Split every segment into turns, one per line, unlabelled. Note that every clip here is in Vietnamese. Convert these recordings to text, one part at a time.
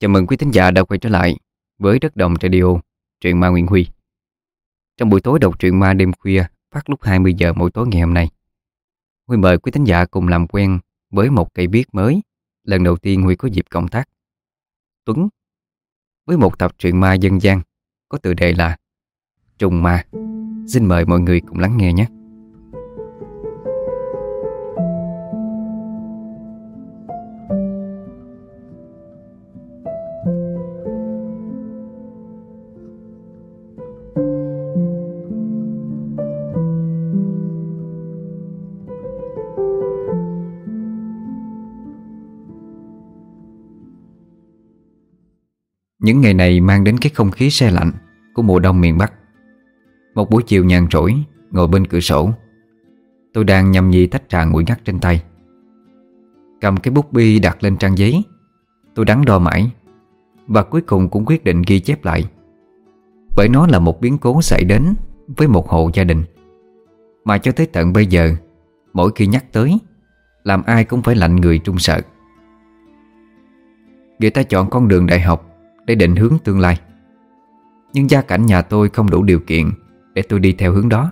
Chào mừng quý thính giả đã quay trở lại với Đất Đồng Radio, truyện ma Nguyễn Huy. Trong buổi tối đọc truyện ma đêm khuya phát lúc 20 giờ mỗi tối ngày hôm nay. Huy mời quý thính giả cùng làm quen với một cây viết mới lần đầu tiên Huy có dịp cộng tác. Tuấn với một tập truyện ma dân gian có tựa đề là Trùng Ma. Xin mời mọi người cùng lắng nghe nhé. Những ngày này mang đến cái không khí xe lạnh Của mùa đông miền Bắc. Một buổi chiều nhàn rỗi, Ngồi bên cửa sổ, Tôi đang nhâm nhi tách trà nguội ngắt trên tay. Cầm cái bút bi đặt lên trang giấy, Tôi đắn đo mãi, Và cuối cùng cũng quyết định ghi chép lại. Bởi nó là một biến cố xảy đến Với một hộ gia đình. Mà cho tới tận bây giờ, Mỗi khi nhắc tới, Làm ai cũng phải lạnh người trung sợ. Người ta chọn con đường đại học để định hướng tương lai. Nhưng gia cảnh nhà tôi không đủ điều kiện Để tôi đi theo hướng đó.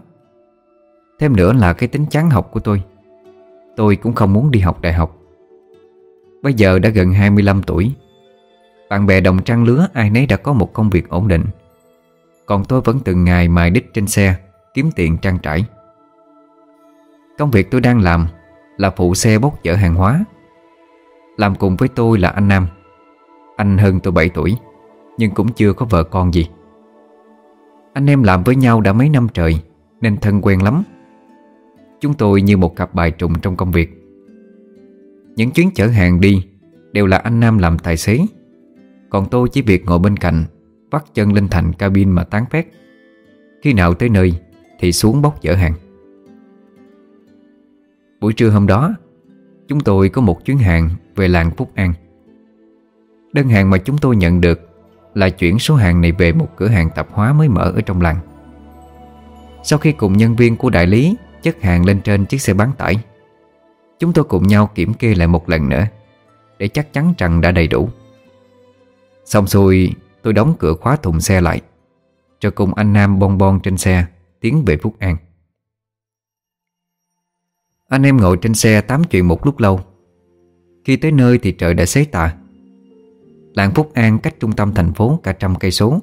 Thêm nữa là cái tính chán học của tôi. Tôi cũng không muốn đi học đại học. Bây giờ đã gần 25 tuổi. Bạn bè đồng trang lứa ai nấy đã có một công việc ổn định. Còn tôi vẫn từng ngày mài đích trên xe, Kiếm tiền trang trải. Công việc tôi đang làm Là phụ xe bốc chở hàng hóa. Làm cùng với tôi là anh Nam. Anh hơn tôi 7 tuổi, nhưng cũng chưa có vợ con gì. Anh em làm với nhau đã mấy năm trời, Nên thân quen lắm. Chúng tôi như một cặp bài trùng trong công việc. Những chuyến chở hàng đi Đều là anh Nam làm tài xế. Còn tôi chỉ việc ngồi bên cạnh, Vắt chân lên thành cabin mà tán phét Khi nào tới nơi Thì xuống bốc chở hàng. Buổi trưa hôm đó, Chúng tôi có một chuyến hàng Về làng Phúc An. Đơn hàng mà chúng tôi nhận được là chuyển số hàng này về một cửa hàng tạp hóa mới mở ở trong làng. Sau khi cùng nhân viên của đại lý chất hàng lên trên chiếc xe bán tải, Chúng tôi cùng nhau kiểm kê lại một lần nữa Để chắc chắn rằng đã đầy đủ. Xong xuôi, tôi đóng cửa khóa thùng xe lại, Rồi cùng anh Nam bon bon trên xe Tiến về Phúc An. Anh em ngồi trên xe tám chuyện một lúc lâu. Khi tới nơi thì trời đã xế tà. Làng Phúc An cách trung tâm thành phố cả trăm cây số.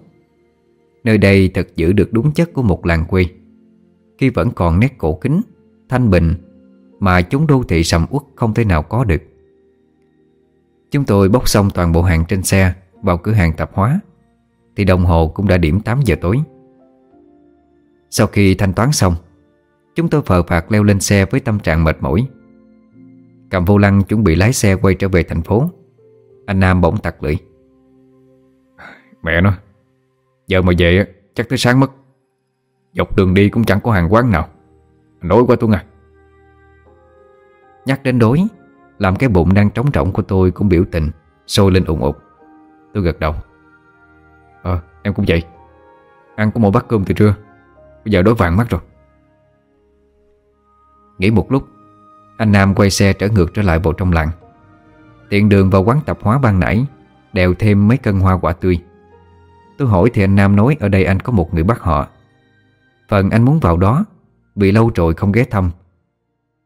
Nơi đây thật giữ được đúng chất của một làng quê. Khi vẫn còn nét cổ kính, thanh bình Mà chúng đô thị sầm uất không thể nào có được. Chúng tôi bốc xong toàn bộ hàng trên xe Vào cửa hàng tạp hóa Thì đồng hồ cũng đã điểm 8 giờ tối. Sau khi thanh toán xong Chúng tôi phờ phạt leo lên xe với tâm trạng mệt mỏi. Cầm vô lăng chuẩn bị lái xe quay trở về thành phố anh Nam bỗng tặc lưỡi. Mẹ nó Giờ mà về chắc tới sáng mất. Dọc đường đi cũng chẳng có hàng quán nào. Nói quá Tuấn à. Nhắc đến đối Làm cái bụng đang trống rỗng của tôi cũng biểu tình Sôi lên ủng ụt Tôi gật đầu. Ờ em cũng vậy. Ăn có một bát cơm từ trưa. Bây giờ đói vàng mắt rồi. Nghĩ một lúc Anh Nam quay xe trở ngược trở lại bộ trong làng Tiện đường vào quán tạp hóa ban nãy Đèo thêm mấy cân hoa quả tươi. Tôi hỏi thì anh Nam nói Ở đây anh có một người bắt họ. Phần anh muốn vào đó, Vì lâu rồi không ghé thăm.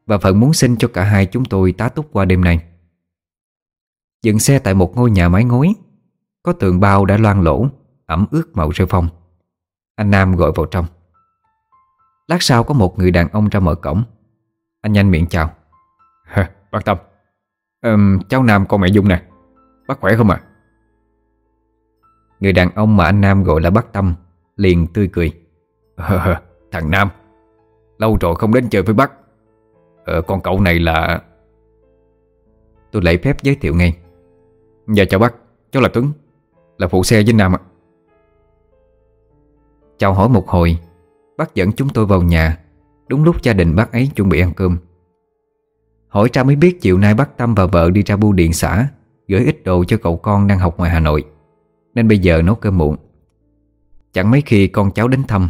Và phần muốn xin cho cả hai chúng tôi tá túc qua đêm nay. Dừng xe tại một ngôi nhà mái ngói, Có tường bao đã loang lỗ Ẩm ướt màu rêu phong. Anh Nam gọi vào trong. Lát sau có một người đàn ông ra mở cổng. Anh nhanh miệng chào. Bác Tâm um, Cháu Nam con mẹ Dung nè. Bác khỏe không ạ? Người đàn ông mà anh Nam gọi là bác Tâm Liền tươi cười. Thằng Nam Lâu rồi không đến chơi với bác. Ờ, Con cậu này là Tôi lấy phép giới thiệu ngay. Dạ chào bác Cháu là Tuấn Là phụ xe với Nam ạ. Chào hỏi một hồi Bác dẫn chúng tôi vào nhà Đúng lúc gia đình bác ấy chuẩn bị ăn cơm. Hỏi ra mới biết chiều nay bác Tâm và vợ đi ra bưu điện xã, Gửi ít đồ cho cậu con đang học ngoài Hà Nội. Nên bây giờ nấu cơm muộn. Chẳng mấy khi con cháu đến thăm,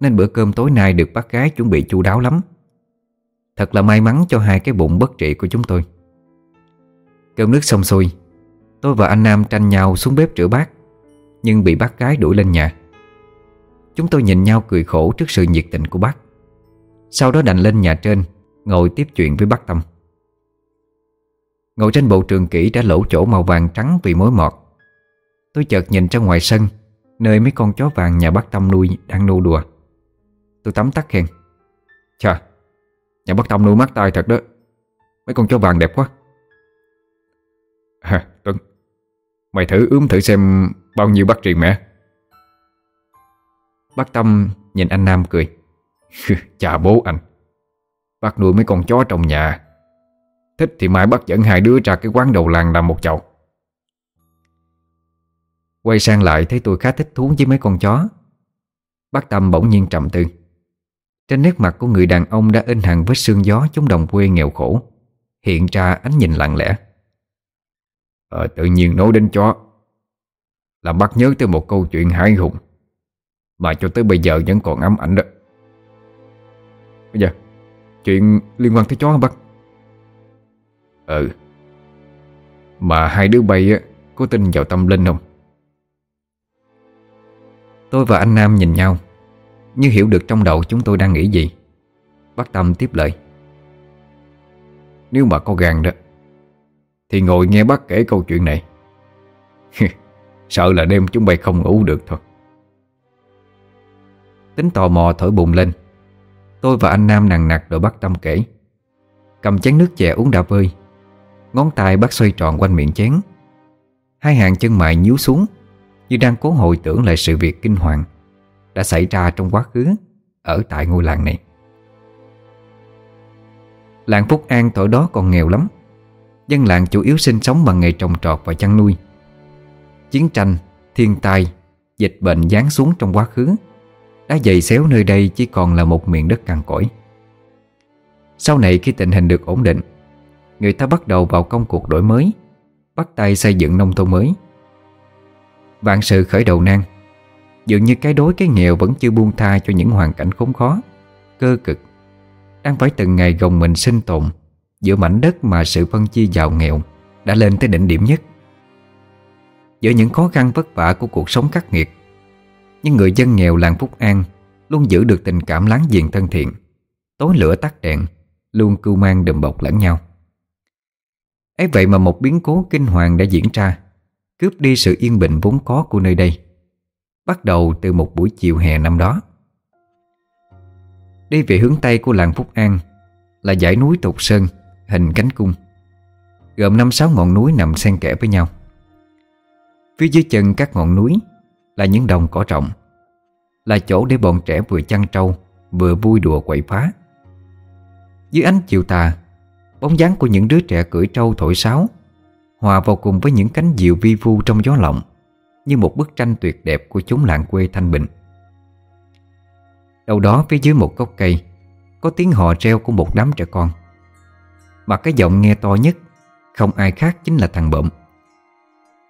Nên bữa cơm tối nay được bác gái chuẩn bị chu đáo lắm. Thật là may mắn cho hai cái bụng bất trị của chúng tôi. Cơm nước xong xuôi, Tôi và anh Nam tranh nhau xuống bếp rửa bát, Nhưng bị bác gái đuổi lên nhà. Chúng tôi nhìn nhau cười khổ trước sự nhiệt tình của bác. Sau đó đành lên nhà trên Ngồi tiếp chuyện với bác Tâm. Ngồi trên bộ trường kỹ đã lỗ chỗ màu vàng trắng vì mối mọt. Tôi chợt nhìn ra ngoài sân, Nơi mấy con chó vàng nhà bác Tâm nuôi đang nô đùa. Tôi tắm tắt khen. Chà, Nhà bác Tâm nuôi mắt tai thật đó. Mấy con chó vàng đẹp quá.
À Tuấn, Mày thử ướm thử xem bao nhiêu bác triền mẹ.
Bác Tâm nhìn anh Nam cười.
cười. Chà bố anh. Bác nuôi mấy con chó trong nhà. Thích thì mai bác dẫn hai đứa ra cái quán đầu làng làm một chậu.
Quay sang lại thấy tôi khá thích thú với mấy con chó. Bác Tâm bỗng nhiên trầm tư. Trên nét mặt của người đàn ông đã in hàng vết sương gió chúng đồng quê nghèo khổ. Hiện ra ánh nhìn lặng lẽ.
Ờ tự nhiên nói đến chó. Làm bác nhớ tới một câu chuyện hãi hùng. Mà cho tới bây giờ vẫn còn ám ảnh đó. Bây giờ Chuyện liên quan tới chó hả bác Ừ. Mà hai đứa bay á Có tin vào tâm linh không?
Tôi và anh Nam nhìn nhau. Như hiểu được trong đầu chúng tôi đang nghĩ gì Bác Tâm tiếp lời.
Nếu mà có gan đó Thì ngồi nghe bác kể câu chuyện này. Sợ là đêm chúng bay không ngủ được thôi.
Tính tò mò thổi bùng lên Tôi và anh Nam nặng nặc đội bắt Tâm kể. Cầm chén nước chè uống đã vơi. Ngón tay bắt xoay tròn quanh miệng chén. Hai hàng chân mày nhíu xuống Như đang cố hồi tưởng lại sự việc kinh hoàng Đã xảy ra trong quá khứ Ở tại ngôi làng này. Làng Phúc An tuổi đó còn nghèo lắm. Dân làng chủ yếu sinh sống bằng nghề trồng trọt và chăn nuôi. Chiến tranh, thiên tai, dịch bệnh giáng xuống trong quá khứ. Đã dày xéo nơi đây chỉ còn là một miền đất cằn cỗi. Sau này khi tình hình được ổn định, Người ta bắt đầu vào công cuộc đổi mới, Bắt tay xây dựng nông thôn mới. Vạn sự khởi đầu nan, Dường như cái đối cái nghèo vẫn chưa buông tha cho những hoàn cảnh khốn khó, Cơ cực. Đang phải từng ngày gồng mình sinh tồn Giữa mảnh đất mà sự phân chia giàu nghèo Đã lên tới đỉnh điểm nhất. Giữa những khó khăn vất vả của cuộc sống khắc nghiệt nhưng người dân nghèo làng Phúc An Luôn giữ được tình cảm láng giềng thân thiện. Tối lửa tắt đèn, Luôn cưu mang đùm bọc lẫn nhau. Ấy vậy mà một biến cố kinh hoàng đã diễn ra, Cướp đi sự yên bình vốn có của nơi đây. Bắt đầu từ một buổi chiều hè năm đó. Đi về hướng Tây của làng Phúc An Là dãy núi Tục Sơn, Hình cánh cung. Gồm năm sáu ngọn núi nằm xen kẽ với nhau. Phía dưới chân các ngọn núi là những đồng cỏ rộng, Là chỗ để bọn trẻ vừa chăn trâu, Vừa vui đùa quậy phá. Dưới ánh chiều tà, Bóng dáng của những đứa trẻ cưỡi trâu thổi sáo, Hòa vào cùng với những cánh diều vi vu trong gió lộng, Như một bức tranh tuyệt đẹp của chúng làng quê thanh bình. Đầu đó phía dưới một gốc cây, Có tiếng hò reo của một đám trẻ con. Mà cái giọng nghe to nhất, Không ai khác chính là thằng bộm.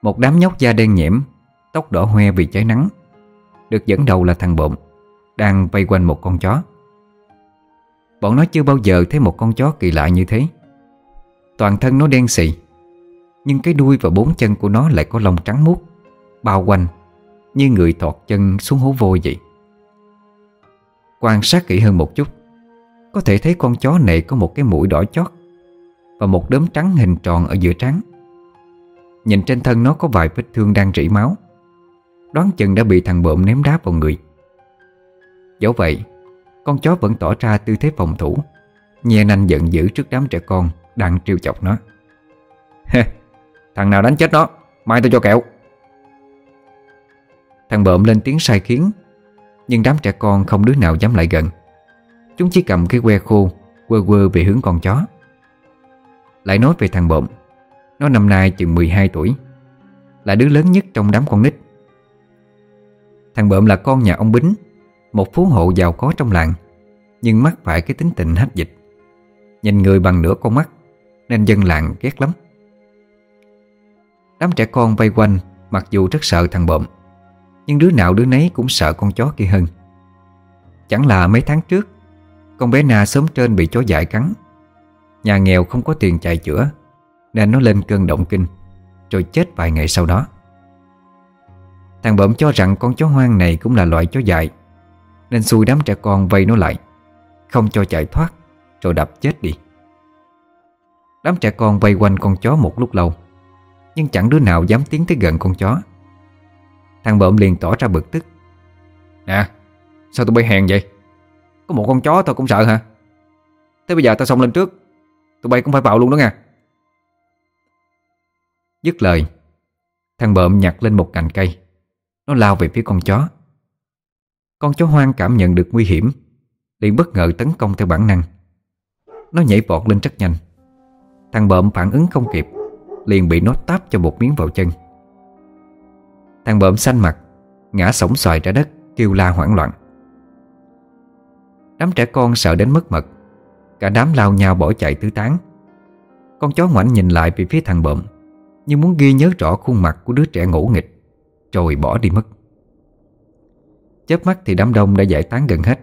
Một đám nhóc da đen nhẽm Tóc đỏ hoe vì cháy nắng. Được dẫn đầu là thằng bộm Đang vây quanh một con chó. Bọn nó chưa bao giờ thấy một con chó kỳ lạ như thế. Toàn thân nó đen xì, Nhưng cái đuôi và bốn chân của nó lại có lông trắng muốt, Bao quanh Như người thọt chân xuống hố vôi vậy. Quan sát kỹ hơn một chút, Có thể thấy con chó này có một cái mũi đỏ chót Và một đốm trắng hình tròn ở giữa trán. Nhìn trên thân nó có vài vết thương đang rỉ máu. Đoán chừng đã bị thằng bợm ném đá vào người. Dẫu vậy, Con chó vẫn tỏ ra tư thế phòng thủ Nhe nanh giận dữ trước đám trẻ con Đang trêu chọc nó. Thằng nào đánh chết nó, Mai tôi cho kẹo. Thằng bợm lên tiếng sai khiến, Nhưng đám trẻ con không đứa nào dám lại gần. Chúng chỉ cầm cái que khô, Quơ quơ về hướng con chó. Lại nói về thằng bộm Nó năm nay chừng 12 tuổi, Là đứa lớn nhất trong đám con nít. Thằng bợm là con nhà ông Bính Một phú hộ giàu có trong làng Nhưng mắc phải cái tính tình hách dịch. Nhìn người bằng nửa con mắt Nên dân làng ghét lắm. Đám trẻ con vây quanh Mặc dù rất sợ thằng bợm, Nhưng đứa nào đứa nấy cũng sợ con chó kia hơn. Chẳng là mấy tháng trước Con bé Na sớm trên bị chó dại cắn. Nhà nghèo không có tiền chạy chữa Nên nó lên cơn động kinh Rồi chết vài ngày sau đó. Thằng bợm cho rằng con chó hoang này cũng là loại chó dại. Nên xui đám trẻ con vây nó lại. Không cho chạy thoát, Rồi đập chết đi. Đám trẻ con vây quanh con chó một lúc lâu. Nhưng chẳng đứa nào dám tiến tới gần con chó. Thằng bợm liền tỏ ra bực tức.
Nè, Sao tụi bay hèn vậy? Có một con chó tao cũng sợ hả? Thế bây giờ tao xông lên trước. Tụi bay cũng phải vào luôn đó nha
Dứt lời, Thằng bợm nhặt lên một cành cây. Nó lao về phía con chó. Con chó hoang cảm nhận được nguy hiểm, liền bất ngờ tấn công theo bản năng. Nó nhảy vọt lên rất nhanh. Thằng bợm phản ứng không kịp, Liền bị nó táp cho một miếng vào chân. Thằng bợm xanh mặt, Ngã sổng xoài ra đất, Kêu la hoảng loạn. Đám trẻ con sợ đến mất mật, Cả đám lao nhau bỏ chạy tứ tán. Con chó ngoảnh nhìn lại về phía thằng bợm, Như muốn ghi nhớ rõ khuôn mặt của đứa trẻ ngủ nghịch. Rồi bỏ đi mất. Chớp mắt thì đám đông đã giải tán gần hết.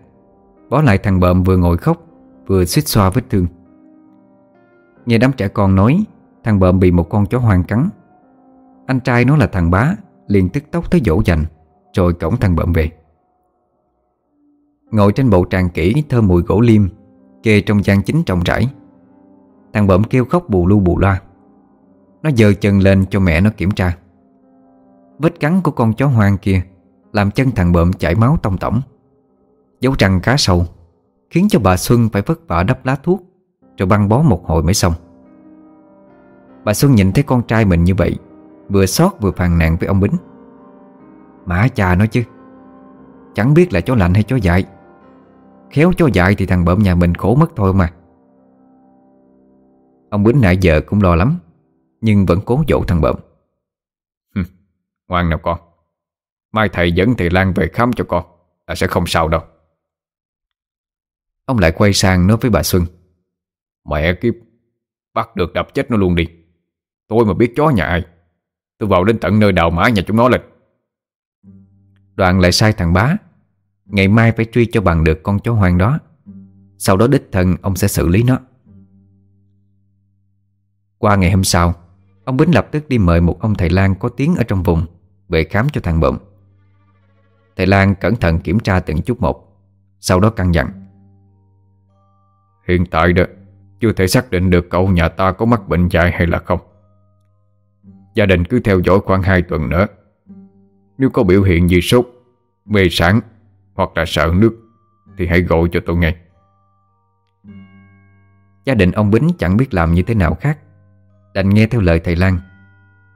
Bỏ lại thằng bợm vừa ngồi khóc, Vừa suýt xoa vết thương. Nghe đám trẻ con nói, Thằng bợm bị một con chó hoang cắn. Anh trai nó là thằng bá, Liền tức tốc tới dỗ dành, Rồi cổng thằng bợm về. Ngồi trên bộ tràng kỹ thơm mùi gỗ liêm, Kê trong gian chính trọng rãi. Thằng bợm kêu khóc bù lu bù loa. Nó dơ chân lên cho mẹ nó kiểm tra. Vết cắn của con chó hoang kia Làm chân thằng bợm chảy máu tông tổng Dấu răng cá sâu, Khiến cho bà Xuân phải vất vả đắp lá thuốc Rồi băng bó một hồi mới xong. Bà Xuân nhìn thấy con trai mình như vậy, Vừa xót vừa phàn nàn với ông Bính. Mã cha nói chứ, Chẳng biết là chó lạnh hay chó dại. Khéo chó dại thì thằng bợm nhà mình khổ mất thôi mà. Ông Bính nãy giờ cũng lo lắm, Nhưng vẫn cố dỗ thằng bợm.
Ngoan nào con. Mai thầy dẫn thầy Lan về khám cho con Là sẽ không sao đâu.
Ông lại quay sang nói với bà Xuân.
Mẹ kiếp Bắt được đập chết nó luôn đi. Tôi mà biết chó nhà ai Tôi vào đến tận nơi đào mã nhà chúng nó lên.
Đoạn lại sai thằng bá. Ngày mai phải truy cho bằng được con chó hoang đó. Sau đó đích thân ông sẽ xử lý nó. Qua ngày hôm sau Ông Bính lập tức đi mời một ông thầy Lan có tiếng ở trong vùng về khám cho thằng bợm Thầy Lan cẩn thận kiểm tra từng chút một, Sau đó căn dặn.
Hiện tại đó, Chưa thể xác định được cậu nhà ta có mắc bệnh dại hay là không. Gia đình cứ theo dõi khoảng 2 tuần nữa. Nếu có biểu hiện gì sốt, Mê sản Hoặc là sợ nước Thì hãy gọi cho tôi ngay.
Gia đình ông Bính chẳng biết làm như thế nào khác, Đành nghe theo lời thầy Lan.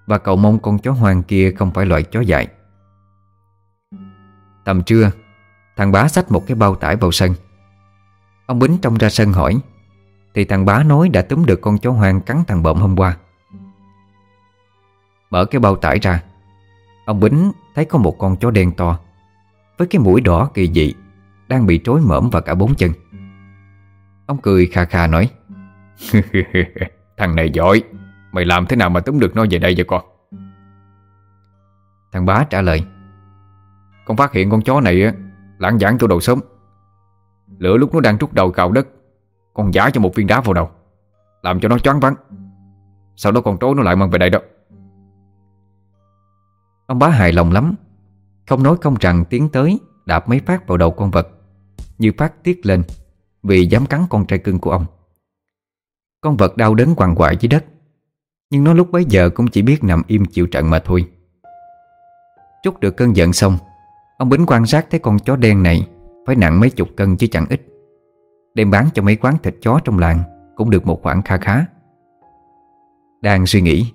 Và cậu mong con chó hoang kia không phải loại chó dại. Tầm trưa, Thằng bá xách một cái bao tải vào sân. Ông Bính trông ra sân hỏi, Thì thằng bá nói đã túm được con chó hoang cắn thằng bợm hôm qua. Mở cái bao tải ra, Ông Bính thấy có một con chó đen to, Với cái mũi đỏ kỳ dị, Đang bị trối mõm và cả bốn chân. Ông cười khà khà nói,
Thằng này giỏi. Mày làm thế nào mà túm được nó về đây vậy con?
Thằng bá trả lời
Con phát hiện con chó này Lãng giảng tôi đầu sớm. Lửa lúc nó đang trút đầu cào đất Con giả cho một viên đá vào đầu Làm cho nó choáng vắng Sau đó con trối nó lại mang về đây đó.
Ông bá hài lòng lắm. Không nói không rằng tiến tới Đạp mấy phát vào đầu con vật Như phát tiết lên Vì dám cắn con trai cưng của ông. Con vật đau đớn quằn quại dưới đất nhưng nó lúc bấy giờ cũng chỉ biết nằm im chịu trận mà thôi. Chút được cơn giận xong Ông Bính quan sát thấy con chó đen này Phải nặng mấy chục cân chứ chẳng ít. Đem bán cho mấy quán thịt chó trong làng Cũng được một khoản kha khá. Đang suy nghĩ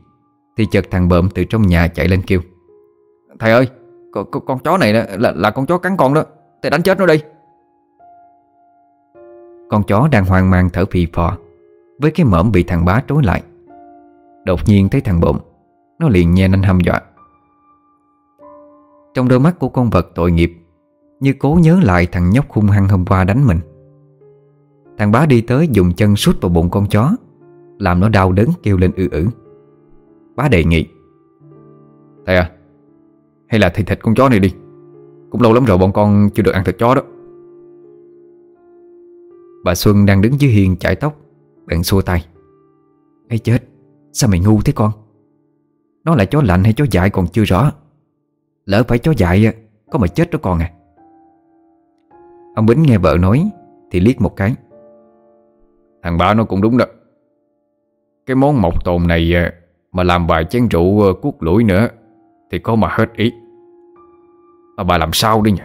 Thì chợt thằng bợm từ trong nhà chạy lên kêu
Thầy ơi Con, con, con chó này là, là, là con chó cắn con đó Thầy đánh chết nó đi
Con chó đang hoang mang thở phì phò Với cái mõm bị thằng bá trối lại. Đột nhiên thấy thằng bộm Nó liền nhe nanh hăm dọa. Trong đôi mắt của con vật tội nghiệp, Như cố nhớ lại thằng nhóc hung hăng hôm qua đánh mình. Thằng bá đi tới dùng chân sút vào bụng con chó, Làm nó đau đớn kêu lên ư ử. Bá đề nghị,
Thầy à Hay là thầy thịt con chó này đi. Cũng lâu lắm rồi bọn con chưa được ăn thịt chó đó.
Bà Xuân đang đứng dưới hiên chải tóc Bạn xua tay. Ấy chết Sao mày ngu thế con? Nó là chó lạnh hay chó dại còn chưa rõ. Lỡ phải chó dại Có mà chết đó con à. Ông Bính nghe vợ nói, Thì liếc một cái.
Thằng ba nó cũng đúng đó. Cái món mộc tồn này à, Mà làm vài chén rượu à, cuốc lũi nữa, Thì có mà hết ý. Mà bà làm sao đi nhỉ?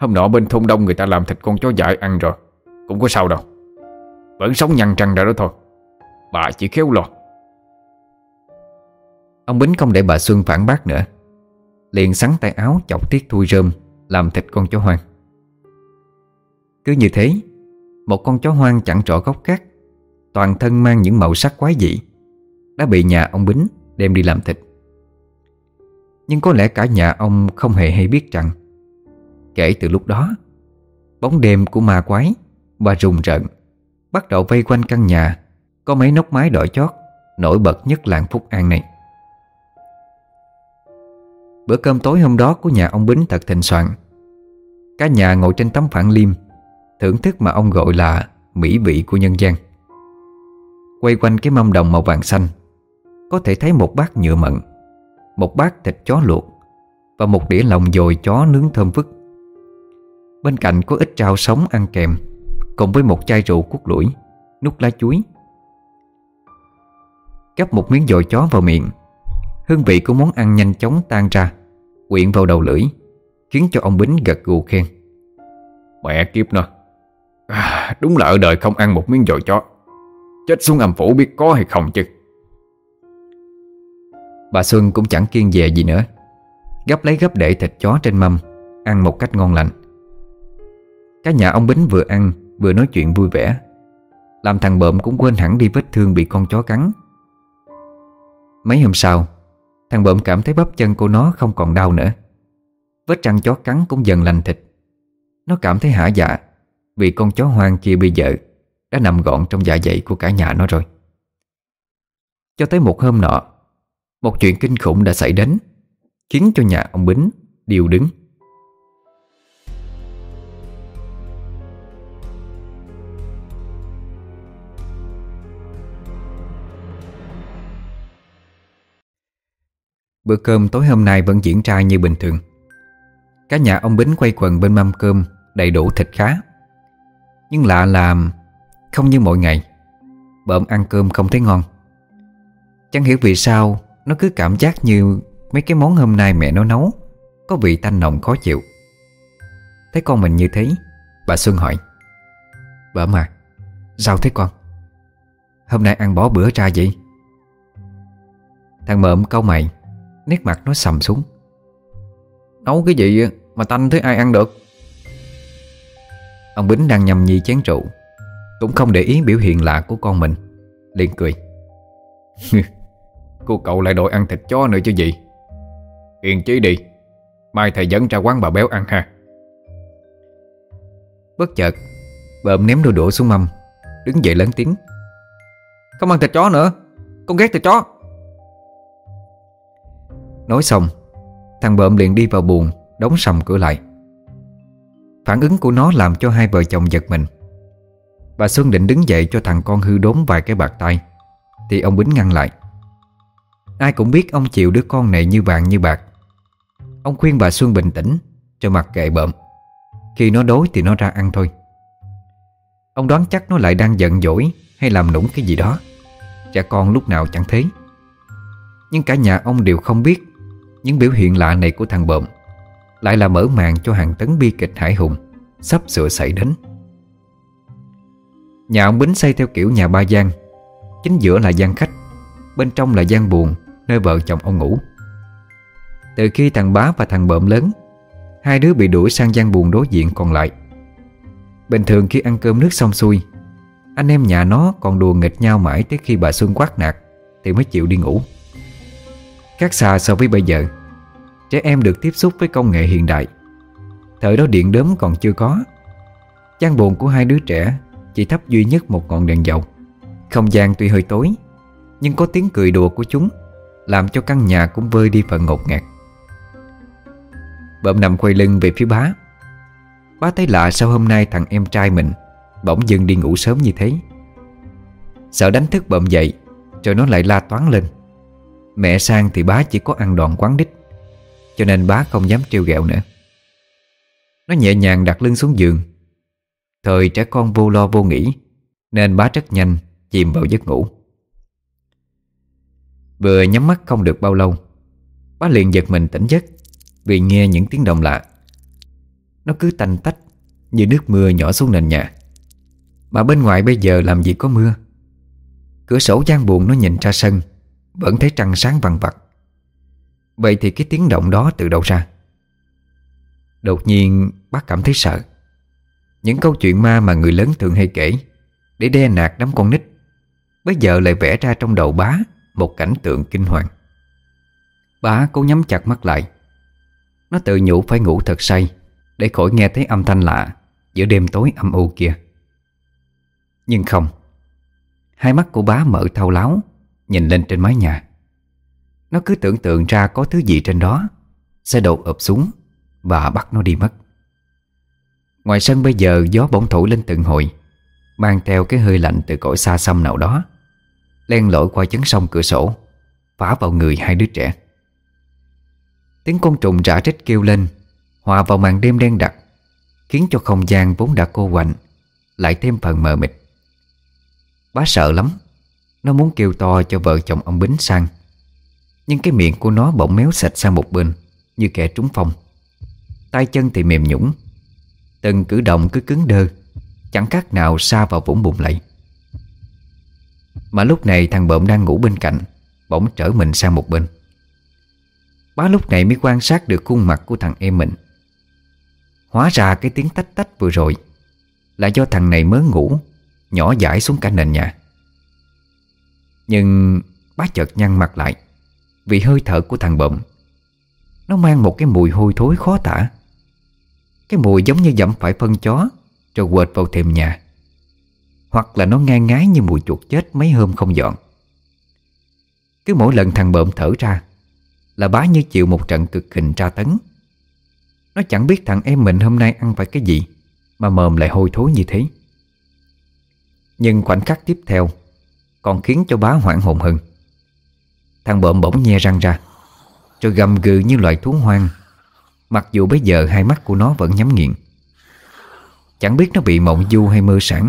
Hôm nọ bên thôn đông người ta làm thịt con chó dại ăn rồi, Cũng có sao đâu. Vẫn sống nhăn trăng ra đó thôi. Bà chỉ khéo lo.
Ông Bính không để bà Xuân phản bác nữa. Liền sắn tay áo chọc tiết thui rơm, Làm thịt con chó hoang. Cứ như thế, Một con chó hoang chẳng trọ góc cát Toàn thân mang những màu sắc quái dị, Đã bị nhà ông Bính đem đi làm thịt. Nhưng có lẽ cả nhà ông không hề hay biết rằng, Kể từ lúc đó, Bóng đêm của ma quái Và rùng rợn Bắt đầu vây quanh căn nhà Có mấy nóc mái đỏ chót Nổi bật nhất làng Phúc An này. Bữa cơm tối hôm đó của nhà ông Bính thật thịnh soạn. Cả nhà ngồi trên tấm phản liêm, Thưởng thức mà ông gọi là mỹ vị của nhân gian. Quay quanh cái mâm đồng màu vàng xanh, Có thể thấy một bát nhựa mận, Một bát thịt chó luộc Và một đĩa lòng dồi chó nướng thơm phức. Bên cạnh có ít rau sống ăn kèm, Cùng với một chai rượu cút lũi, Nút lá chuối. Gắp một miếng dồi chó vào miệng, Hương vị của món ăn nhanh chóng tan ra. Quyện vào đầu lưỡi Khiến cho ông Bính gật gù khen.
Mẹ kiếp nó. À, Đúng là ở đời không ăn một miếng dồi chó. Chết xuống âm phủ biết có hay không chứ?
Bà Xuân cũng chẳng kiên dè gì nữa. Gấp lấy gấp để thịt chó trên mâm Ăn một cách ngon lành. Cả nhà ông Bính vừa ăn Vừa nói chuyện vui vẻ. Làm thằng bợm cũng quên hẳn đi vết thương bị con chó cắn. Mấy hôm sau Thằng bợm cảm thấy bắp chân của nó không còn đau nữa. Vết răng chó cắn cũng dần lành thịt. Nó cảm thấy hả dạ Vì con chó hoang kia bây giờ Đã nằm gọn trong dạ dày của cả nhà nó rồi. Cho tới một hôm nọ, Một chuyện kinh khủng đã xảy đến, Khiến cho nhà ông Bính điều đứng. Bữa cơm tối hôm nay vẫn diễn ra như bình thường. Cả nhà ông Bính quay quần bên mâm cơm Đầy đủ thịt khá. Nhưng lạ là Không như mọi ngày Bợm ăn cơm không thấy ngon. Chẳng hiểu vì sao Nó cứ cảm giác như Mấy cái món hôm nay mẹ nó nấu Có vị tanh nồng khó chịu. Thấy con mình như thế, Bà Xuân hỏi Bợm à Sao thế con? Hôm nay ăn bỏ bữa ra vậy? Thằng mợm câu mày Nét mặt nó sầm xuống. Nấu cái gì mà tanh thế ai ăn được? Ông Bính đang nhầm nhi chén rượu, Cũng không để ý biểu hiện lạ của con mình, liền cười.
cười Cô cậu lại đội ăn thịt chó nữa chứ gì? Yên chí đi, Mai thầy dẫn ra quán bà béo ăn ha.
Bất chợt Bợm ném đôi đũa xuống mâm, Đứng dậy lớn tiếng. Không ăn thịt chó nữa, Con ghét thịt chó. Nói xong, Thằng bợm liền đi vào buồng, Đóng sầm cửa lại. Phản ứng của nó làm cho hai vợ chồng giật mình. Bà Xuân định đứng dậy cho thằng con hư đốn vài cái bạc tay, Thì ông Bính ngăn lại. Ai cũng biết ông chịu đứa con này như vàng như bạc. Ông khuyên bà Xuân bình tĩnh, Cho mặc kệ bợm. Khi nó đói thì nó ra ăn thôi. Ông đoán chắc nó lại đang giận dỗi Hay làm nũng cái gì đó. Trẻ con lúc nào chẳng thế. Nhưng cả nhà ông đều không biết những biểu hiện lạ này của thằng bợm Lại là mở màn cho hàng tấn bi kịch hải hùng Sắp sửa xảy đến. Nhà ông Bính xây theo kiểu nhà ba gian. Chính giữa là gian khách, Bên trong là gian buồn Nơi vợ chồng ông ngủ. Từ khi thằng bá và thằng bợm lớn, Hai đứa bị đuổi sang gian buồn đối diện còn lại. Bình thường khi ăn cơm nước xong xuôi, Anh em nhà nó còn đùa nghịch nhau mãi Tới khi bà Xuân quát nạt Thì mới chịu đi ngủ. Khác xa so với bây giờ Trẻ em được tiếp xúc với công nghệ hiện đại. Thời đó điện đốm còn chưa có. Chăn buồn của hai đứa trẻ Chỉ thắp duy nhất một ngọn đèn dầu. Không gian tuy hơi tối, Nhưng có tiếng cười đùa của chúng Làm cho căn nhà cũng vơi đi phần ngột ngạt. Bẩm nằm quay lưng về phía bá. Bá thấy lạ sao hôm nay thằng em trai mình Bỗng dưng đi ngủ sớm như thế. Sợ đánh thức bẩm dậy, Rồi nó lại la toán lên. Mẹ sang thì bá chỉ có ăn đòn quán đích cho nên bá không dám trêu ghẹo nữa. Nó nhẹ nhàng đặt lưng xuống giường. Thời trẻ con vô lo vô nghĩ, Nên bá rất nhanh chìm vào giấc ngủ. Vừa nhắm mắt không được bao lâu, Bá liền giật mình tỉnh giấc Vì nghe những tiếng động lạ. Nó cứ tanh tách Như nước mưa nhỏ xuống nền nhà. Mà bên ngoài bây giờ làm gì có mưa. Cửa sổ gian buồn nó nhìn ra sân, Vẫn thấy trăng sáng vằn vặt Vậy thì cái tiếng động đó từ đâu ra? Đột nhiên, bác cảm thấy sợ. Những câu chuyện ma mà người lớn thường hay kể, Để đe nạt đám con nít, Bây giờ lại vẽ ra trong đầu bá Một cảnh tượng kinh hoàng. Bá cố nhắm chặt mắt lại. Nó tự nhủ phải ngủ thật say, Để khỏi nghe thấy âm thanh lạ Giữa đêm tối âm u kia. Nhưng không. Hai mắt của bá mở thao láo, Nhìn lên trên mái nhà. Nó cứ tưởng tượng ra có thứ gì trên đó, Sẽ đột ập xuống Và bắt nó đi mất. Ngoài sân bây giờ, gió bỗng thổi lên từng hồi, Mang theo cái hơi lạnh từ cõi xa xăm nào đó, Len lỏi qua chấn sông cửa sổ, Phá vào người hai đứa trẻ. Tiếng con trùng rã rít kêu lên, Hòa vào màn đêm đen đặc, Khiến cho không gian vốn đã cô quạnh, Lại thêm phần mờ mịt. Bá sợ lắm, Nó muốn kêu to cho vợ chồng ông Bính sang. Nhưng cái miệng của nó bỗng méo sạch sang một bên, Như kẻ trúng phong. Tay chân thì mềm nhũng Từng cử động cứ cứng đơ, Chẳng khác nào xa vào vũng bùn lầy. Mà lúc này thằng bợm đang ngủ bên cạnh, Bỗng trở mình sang một bên. Bá lúc này mới quan sát được khuôn mặt của thằng em mình. Hóa ra cái tiếng tách tách vừa rồi Là do thằng này mới ngủ, Nhỏ dãi xuống cả nền nhà. Nhưng bá chợt nhăn mặt lại. Vì hơi thở của thằng bậm. Nó mang một cái mùi hôi thối khó tả. Cái mùi giống như dẫm phải phân chó, Rồi quệt vào thềm nhà. Hoặc là nó ngang ngái như mùi chuột chết mấy hôm không dọn. Cứ mỗi lần thằng bợm thở ra, Là bá như chịu một trận cực hình tra tấn. Nó chẳng biết thằng em mình hôm nay ăn phải cái gì, Mà mồm lại hôi thối như thế. Nhưng khoảnh khắc tiếp theo, Còn khiến cho bá hoảng hồn hơn. Thằng bợm bỗng nhe răng ra. Rồi gầm gừ như loại thú hoang. Mặc dù bây giờ hai mắt của nó vẫn nhắm nghiền. Chẳng biết nó bị mộng du hay mơ sẵn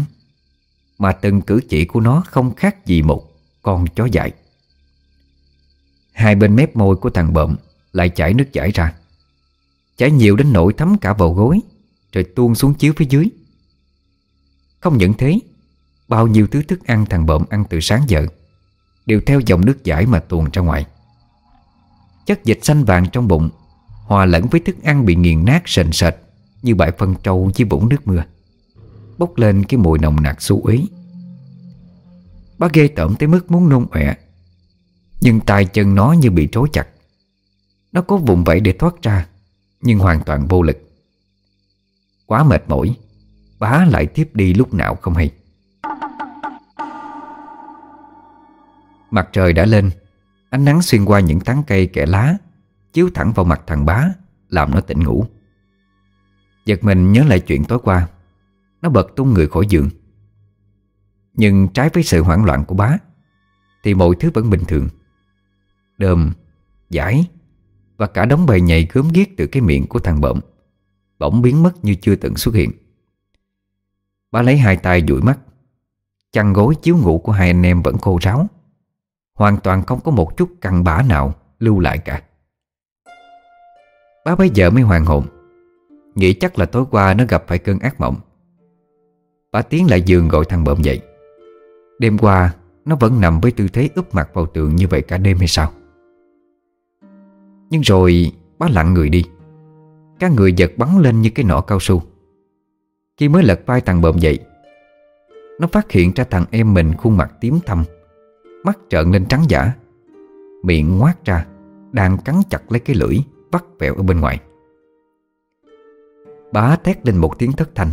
Mà từng cử chỉ của nó không khác gì một con chó dại. Hai bên mép môi của thằng bợm Lại chảy nước chảy ra. Chảy nhiều đến nỗi thấm cả vào gối, Rồi tuôn xuống chiếu phía dưới. Không những thế, Bao nhiêu thứ thức ăn thằng bợm ăn từ sáng giờ Đều theo dòng nước giải mà tuồn ra ngoài. Chất dịch xanh vàng trong bụng, Hòa lẫn với thức ăn bị nghiền nát sền sệt Như bãi phân trâu với vũng nước mưa, Bốc lên cái mùi nồng nặc xú ý Bá ghê tởm tới mức muốn nôn ọe, Nhưng tay chân nó như bị trói chặt. Nó có vùng vẫy để thoát ra, Nhưng hoàn toàn vô lực. Quá mệt mỏi, Bá lại tiếp đi lúc nào không hay. Mặt trời đã lên. Ánh nắng xuyên qua những tán cây kẻ lá Chiếu thẳng vào mặt thằng bá Làm nó tỉnh ngủ. Giật mình nhớ lại chuyện tối qua. Nó bật tung người khỏi giường. Nhưng trái với sự hoảng loạn của bá Thì mọi thứ vẫn bình thường. Đơm, giải Và cả đống bầy nhầy gớm ghiếc từ cái miệng của thằng bợm Bỗng biến mất như chưa từng xuất hiện. Bá lấy hai tay dụi mắt. Chăn gối chiếu ngủ của hai anh em vẫn khô ráo. Hoàn toàn không có một chút cặn bã nào lưu lại cả. Bá bây giờ mới hoàn hồn, Nghĩ chắc là tối qua nó gặp phải cơn ác mộng. Bá tiến lại giường gọi thằng bợm dậy. Đêm qua, Nó vẫn nằm với tư thế úp mặt vào tường như vậy cả đêm hay sao? Nhưng rồi Bá lặng người đi. Các người giật bắn lên như cái nỏ cao su. Khi mới lật vai thằng bợm dậy, Nó phát hiện ra thằng em mình khuôn mặt tím thâm. Mắt trợn lên trắng giả. Miệng ngoác ra, Đang cắn chặt lấy cái lưỡi, Vắt vẹo ở bên ngoài. Bá thét lên một tiếng thất thanh.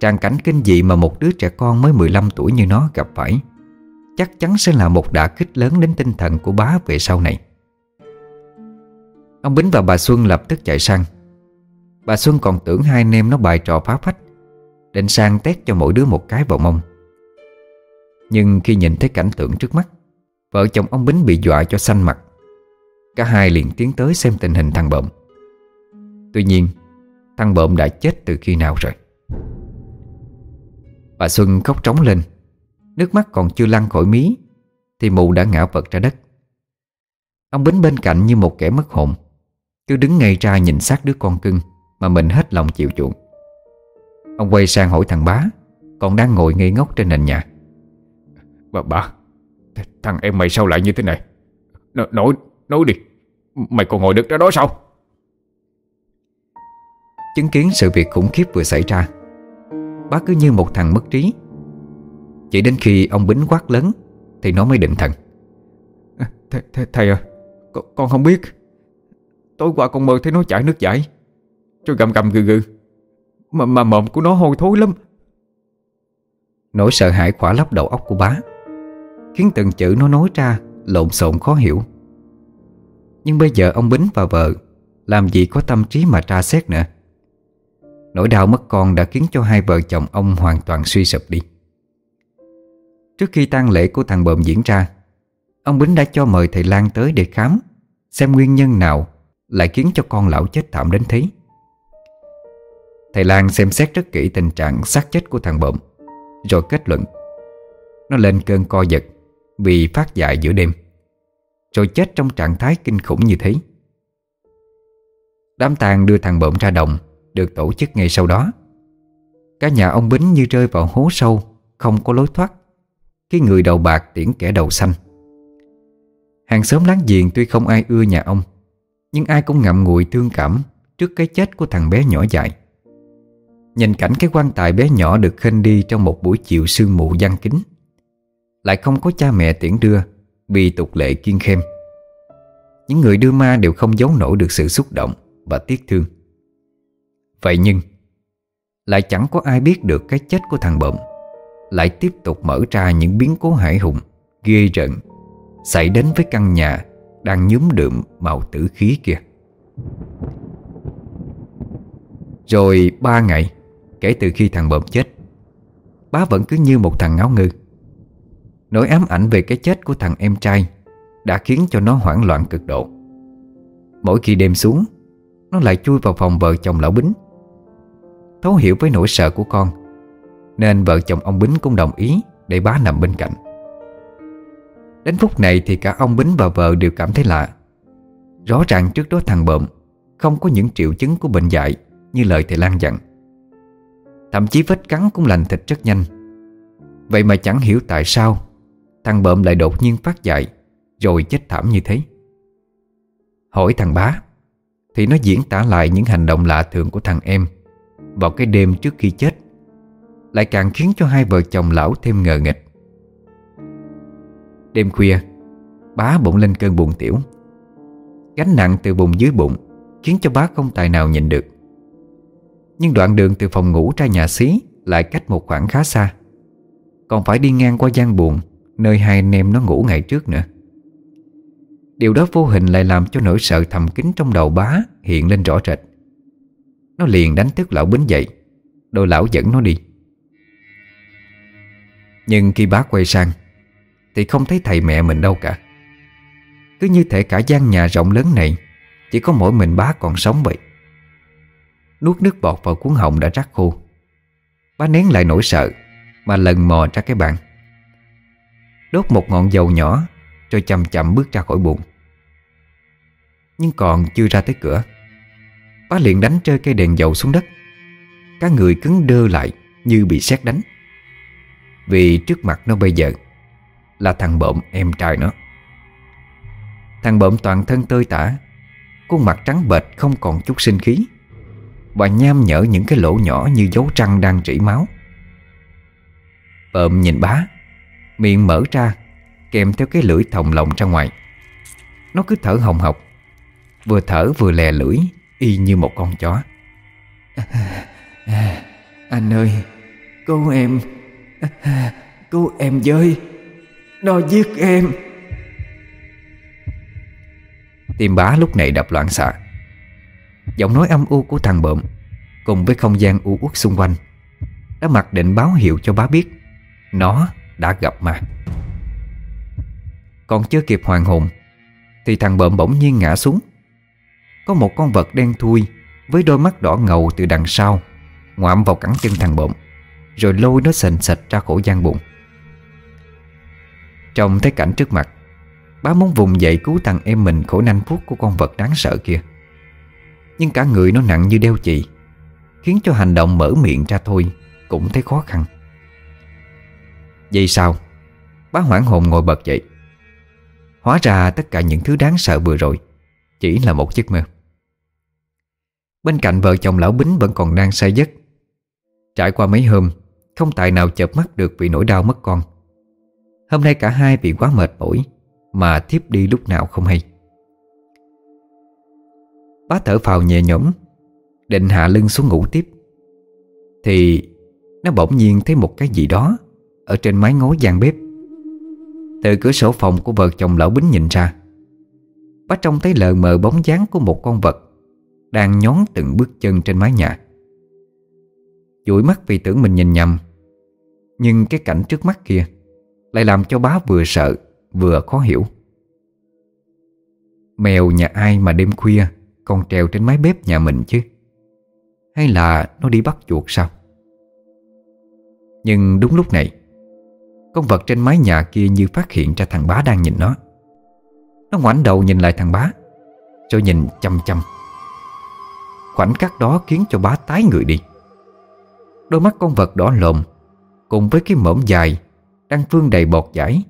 Tràn cảnh kinh dị mà một đứa trẻ con mới 15 tuổi như nó gặp phải, Chắc chắn sẽ là một đả kích lớn đến tinh thần của bá về sau này. Ông Bính và bà Xuân lập tức chạy sang. Bà Xuân còn tưởng hai anh em nó bài trò phá phách, Định sang tét cho mỗi đứa một cái vào mông nhưng khi nhìn thấy cảnh tượng trước mắt, Vợ chồng ông Bính bị dọa cho xanh mặt. Cả hai liền tiến tới xem tình hình thằng bợm Tuy nhiên, Thằng bợm đã chết từ khi nào rồi? Bà Xuân khóc trống lên, Nước mắt còn chưa lăn khỏi mí, Thì mụ đã ngã vật ra đất. Ông Bính bên cạnh như một kẻ mất hồn, Cứ đứng ngay ra nhìn sát đứa con cưng Mà mình hết lòng chịu chuộng. Ông quay sang hỏi thằng bá, Còn đang ngồi ngây ngốc trên nền nhà.
Bà, bà Thằng em mày sao lại như thế này? N Nói, nói đi Mày còn ngồi được ra đó sao?
Chứng kiến sự việc khủng khiếp vừa xảy ra Bác cứ như một thằng mất trí. Chỉ đến khi ông Bính quát lớn Thì nó mới định thần.
Th th Thầy à con, con không biết. Tối qua con mơ thấy nó chảy nước giải Rồi gầm gầm gừ gừ. Mà, mà mồm của nó hôi thối lắm.
Nỗi sợ hãi khỏa lấp đầu óc của bá Khiến từng chữ nó nói ra Lộn xộn khó hiểu. Nhưng bây giờ ông Bính và vợ Làm gì có tâm trí mà tra xét nữa. Nỗi đau mất con đã khiến cho hai vợ chồng ông hoàn toàn suy sụp đi. Trước khi tang lễ của thằng bờm diễn ra, Ông Bính đã cho mời thầy Lan tới để khám, Xem nguyên nhân nào Lại khiến cho con lão chết thảm đến thế. Thầy Lan xem xét rất kỹ tình trạng xác chết của thằng bợm Rồi kết luận. Nó lên cơn co giật bị phát dại giữa đêm, Rồi chết trong trạng thái kinh khủng như thế. Đám tang đưa thằng bợm ra đồng, Được tổ chức ngay sau đó. Cả nhà ông Bính như rơi vào hố sâu, Không có lối thoát, Khi người đầu bạc tiễn kẻ đầu xanh. Hàng xóm láng giềng tuy không ai ưa nhà ông, Nhưng ai cũng ngậm ngùi thương cảm Trước cái chết của thằng bé nhỏ dại. Nhìn cảnh cái quan tài bé nhỏ được khênh đi Trong một buổi chiều sương mù giăng kính lại không có cha mẹ tiễn đưa Vì tục lệ kiên khem. Những người đưa ma đều không giấu nổi được sự xúc động Và tiếc thương. Vậy nhưng, Lại chẳng có ai biết được cái chết của thằng bợm Lại tiếp tục mở ra những biến cố hải hùng, Ghê rợn, Xảy đến với căn nhà Đang nhúm đượm màu tử khí kia. Rồi ba ngày, Kể từ khi thằng bợm chết, Bá vẫn cứ như một thằng ngáo ngư. Nỗi ám ảnh về cái chết của thằng em trai Đã khiến cho nó hoảng loạn cực độ. Mỗi khi đêm xuống, Nó lại chui vào phòng vợ chồng lão Bính. Thấu hiểu với nỗi sợ của con, Nên vợ chồng ông Bính cũng đồng ý Để bá nằm bên cạnh. Đến phút này thì cả ông Bính và vợ đều cảm thấy lạ. Rõ ràng trước đó thằng bợm Không có những triệu chứng của bệnh dại Như lời thầy Lan dặn. Thậm chí vết cắn cũng lành thịt rất nhanh. Vậy mà chẳng hiểu tại sao Thằng bợm lại đột nhiên phát dại, Rồi chết thảm như thế. Hỏi thằng bá, Thì nó diễn tả lại những hành động lạ thường của thằng em Vào cái đêm trước khi chết, Lại càng khiến cho hai vợ chồng lão thêm ngờ nghịch. Đêm khuya, Bá bỗng lên cơn buồn tiểu. Gánh nặng từ bụng dưới bụng Khiến cho bá không tài nào nhìn được. Nhưng đoạn đường từ phòng ngủ ra nhà xí Lại cách một khoảng khá xa. Còn phải đi ngang qua gian buồn Nơi hai anh em nó ngủ ngày trước nữa. Điều đó vô hình lại làm cho nỗi sợ thầm kín trong đầu bá Hiện lên rõ rệt. Nó liền đánh thức lão bính dậy, Đôi lão dẫn nó đi. Nhưng khi bá quay sang, thì không thấy thầy mẹ mình đâu cả. Cứ như thể cả gian nhà rộng lớn này, Chỉ có mỗi mình bá còn sống vậy. Nuốt nước bọt vào cuốn họng đã rắc khô. Bá nén lại nỗi sợ, Mà lần mò ra cái bàn. Đốt một ngọn dầu nhỏ Rồi chậm chậm bước ra khỏi buồng Nhưng còn chưa ra tới cửa, Bá liền đánh rơi cây đèn dầu xuống đất. Các người cứng đơ lại Như bị sét đánh. Vì trước mặt nó bây giờ là thằng bộm em trai nó. Thằng bộm toàn thân tơi tả, Khuôn mặt trắng bệch không còn chút sinh khí Và nham nhở những cái lỗ nhỏ như dấu răng đang rỉ máu. Bộm nhìn bá Miệng mở ra Kèm theo cái lưỡi thòng lồng ra ngoài. Nó cứ thở hồng hộc Vừa thở vừa lè lưỡi Y như một con chó. Anh ơi Cứu em Cứu em với nó giết em. Tim bá lúc này đập loạn xạ. Giọng nói âm u của thằng bợm Cùng với không gian u uất xung quanh Đã mặc định báo hiệu cho bá biết Nó đã gặp ma. Còn chưa kịp hoàn hồn, Thì thằng bợm bỗng nhiên ngã xuống. Có một con vật đen thui Với đôi mắt đỏ ngầu từ đằng sau, Ngoạm vào cẳng chân thằng bợm, Rồi lôi nó sền sệt ra khỏi gian bụng Trong thấy cảnh trước mặt, Bá muốn vùng dậy cứu thằng em mình khỏi nanh phút của con vật đáng sợ kia. Nhưng cả người nó nặng như đeo chì, Khiến cho hành động mở miệng ra thôi Cũng thấy khó khăn giây sao Bá hoảng hồn ngồi bật dậy. Hóa ra tất cả những thứ đáng sợ vừa rồi Chỉ là một giấc mơ. Bên cạnh vợ chồng lão Bính vẫn còn đang say giấc. Trải qua mấy hôm, Không tài nào chợp mắt được vì nỗi đau mất con. Hôm nay cả hai bị quá mệt mỏi Mà thiếp đi lúc nào không hay. Bá thở phào nhẹ nhõm, Định hạ lưng xuống ngủ tiếp. Thì Nó bỗng nhiên thấy một cái gì đó ở trên mái ngói gian bếp. Từ cửa sổ phòng của vợ chồng lão Bính nhìn ra, Bá trông thấy lờ mờ bóng dáng của một con vật Đang nhón từng bước chân trên mái nhà. Dụi mắt vì tưởng mình nhìn nhầm, Nhưng cái cảnh trước mắt kia Lại làm cho bá vừa sợ, Vừa khó hiểu. Mèo nhà ai mà đêm khuya Còn trèo trên mái bếp nhà mình chứ? Hay là nó đi bắt chuột sao? Nhưng đúng lúc này con vật trên mái nhà kia như phát hiện ra thằng bá đang nhìn nó. Nó ngoảnh đầu nhìn lại thằng bá, Rồi nhìn chăm chăm. Khoảnh khắc đó khiến cho bá tái người đi. Đôi mắt con vật đỏ lồm Cùng với cái mõm dài Đang phương đầy bọt giải,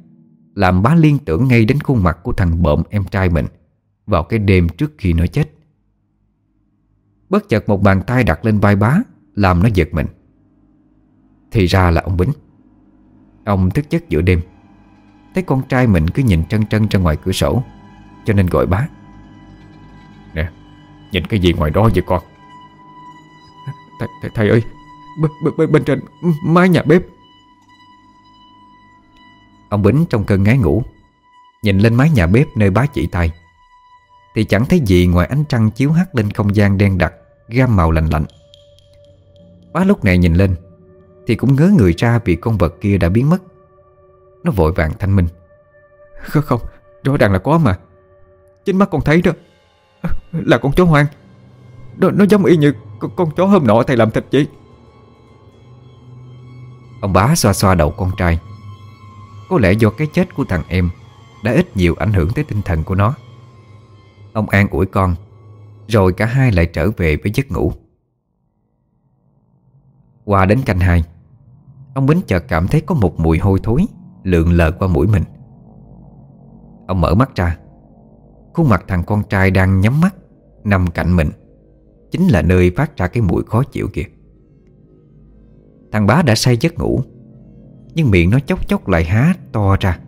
Làm bá liên tưởng ngay đến khuôn mặt của thằng bợm em trai mình Vào cái đêm trước khi nó chết. Bất chợt một bàn tay đặt lên vai bá, Làm nó giật mình. Thì ra là ông Bính. Ông thức giấc giữa đêm. Thấy con trai mình cứ nhìn trân trân ra ngoài cửa sổ Cho nên gọi bá.
Nè Nhìn cái gì ngoài đó vậy con?
Thầy, thầy, thầy ơi bên, bên, bên trên mái nhà bếp.
Ông Bính trong cơn ngái ngủ Nhìn lên mái nhà bếp nơi bá chỉ tay Thì chẳng thấy gì ngoài ánh trăng chiếu hắt lên không gian đen đặc Gam màu lạnh lạnh. Bá lúc này nhìn lên thì cũng ngớ người ra vì con vật kia đã biến mất. Nó vội vàng thanh minh.
Không không Rõ ràng là có mà. Chính mắt con thấy đó. Là con chó hoang. Nó, nó giống y như con, con chó hôm nọ thầy làm thịt vậy.
Ông bá xoa xoa đầu con trai. Có lẽ do cái chết của thằng em Đã ít nhiều ảnh hưởng tới tinh thần của nó. Ông an ủi con Rồi cả hai lại trở về với giấc ngủ. Qua đến canh hai Ông Bính chợt cảm thấy có một mùi hôi thối, Lượn lờ qua mũi mình. Ông mở mắt ra. Khuôn mặt thằng con trai đang nhắm mắt, Nằm cạnh mình. Chính là nơi phát ra cái mùi khó chịu kìa. Thằng bá đã say giấc ngủ, Nhưng miệng nó chốc chốc lại há to ra,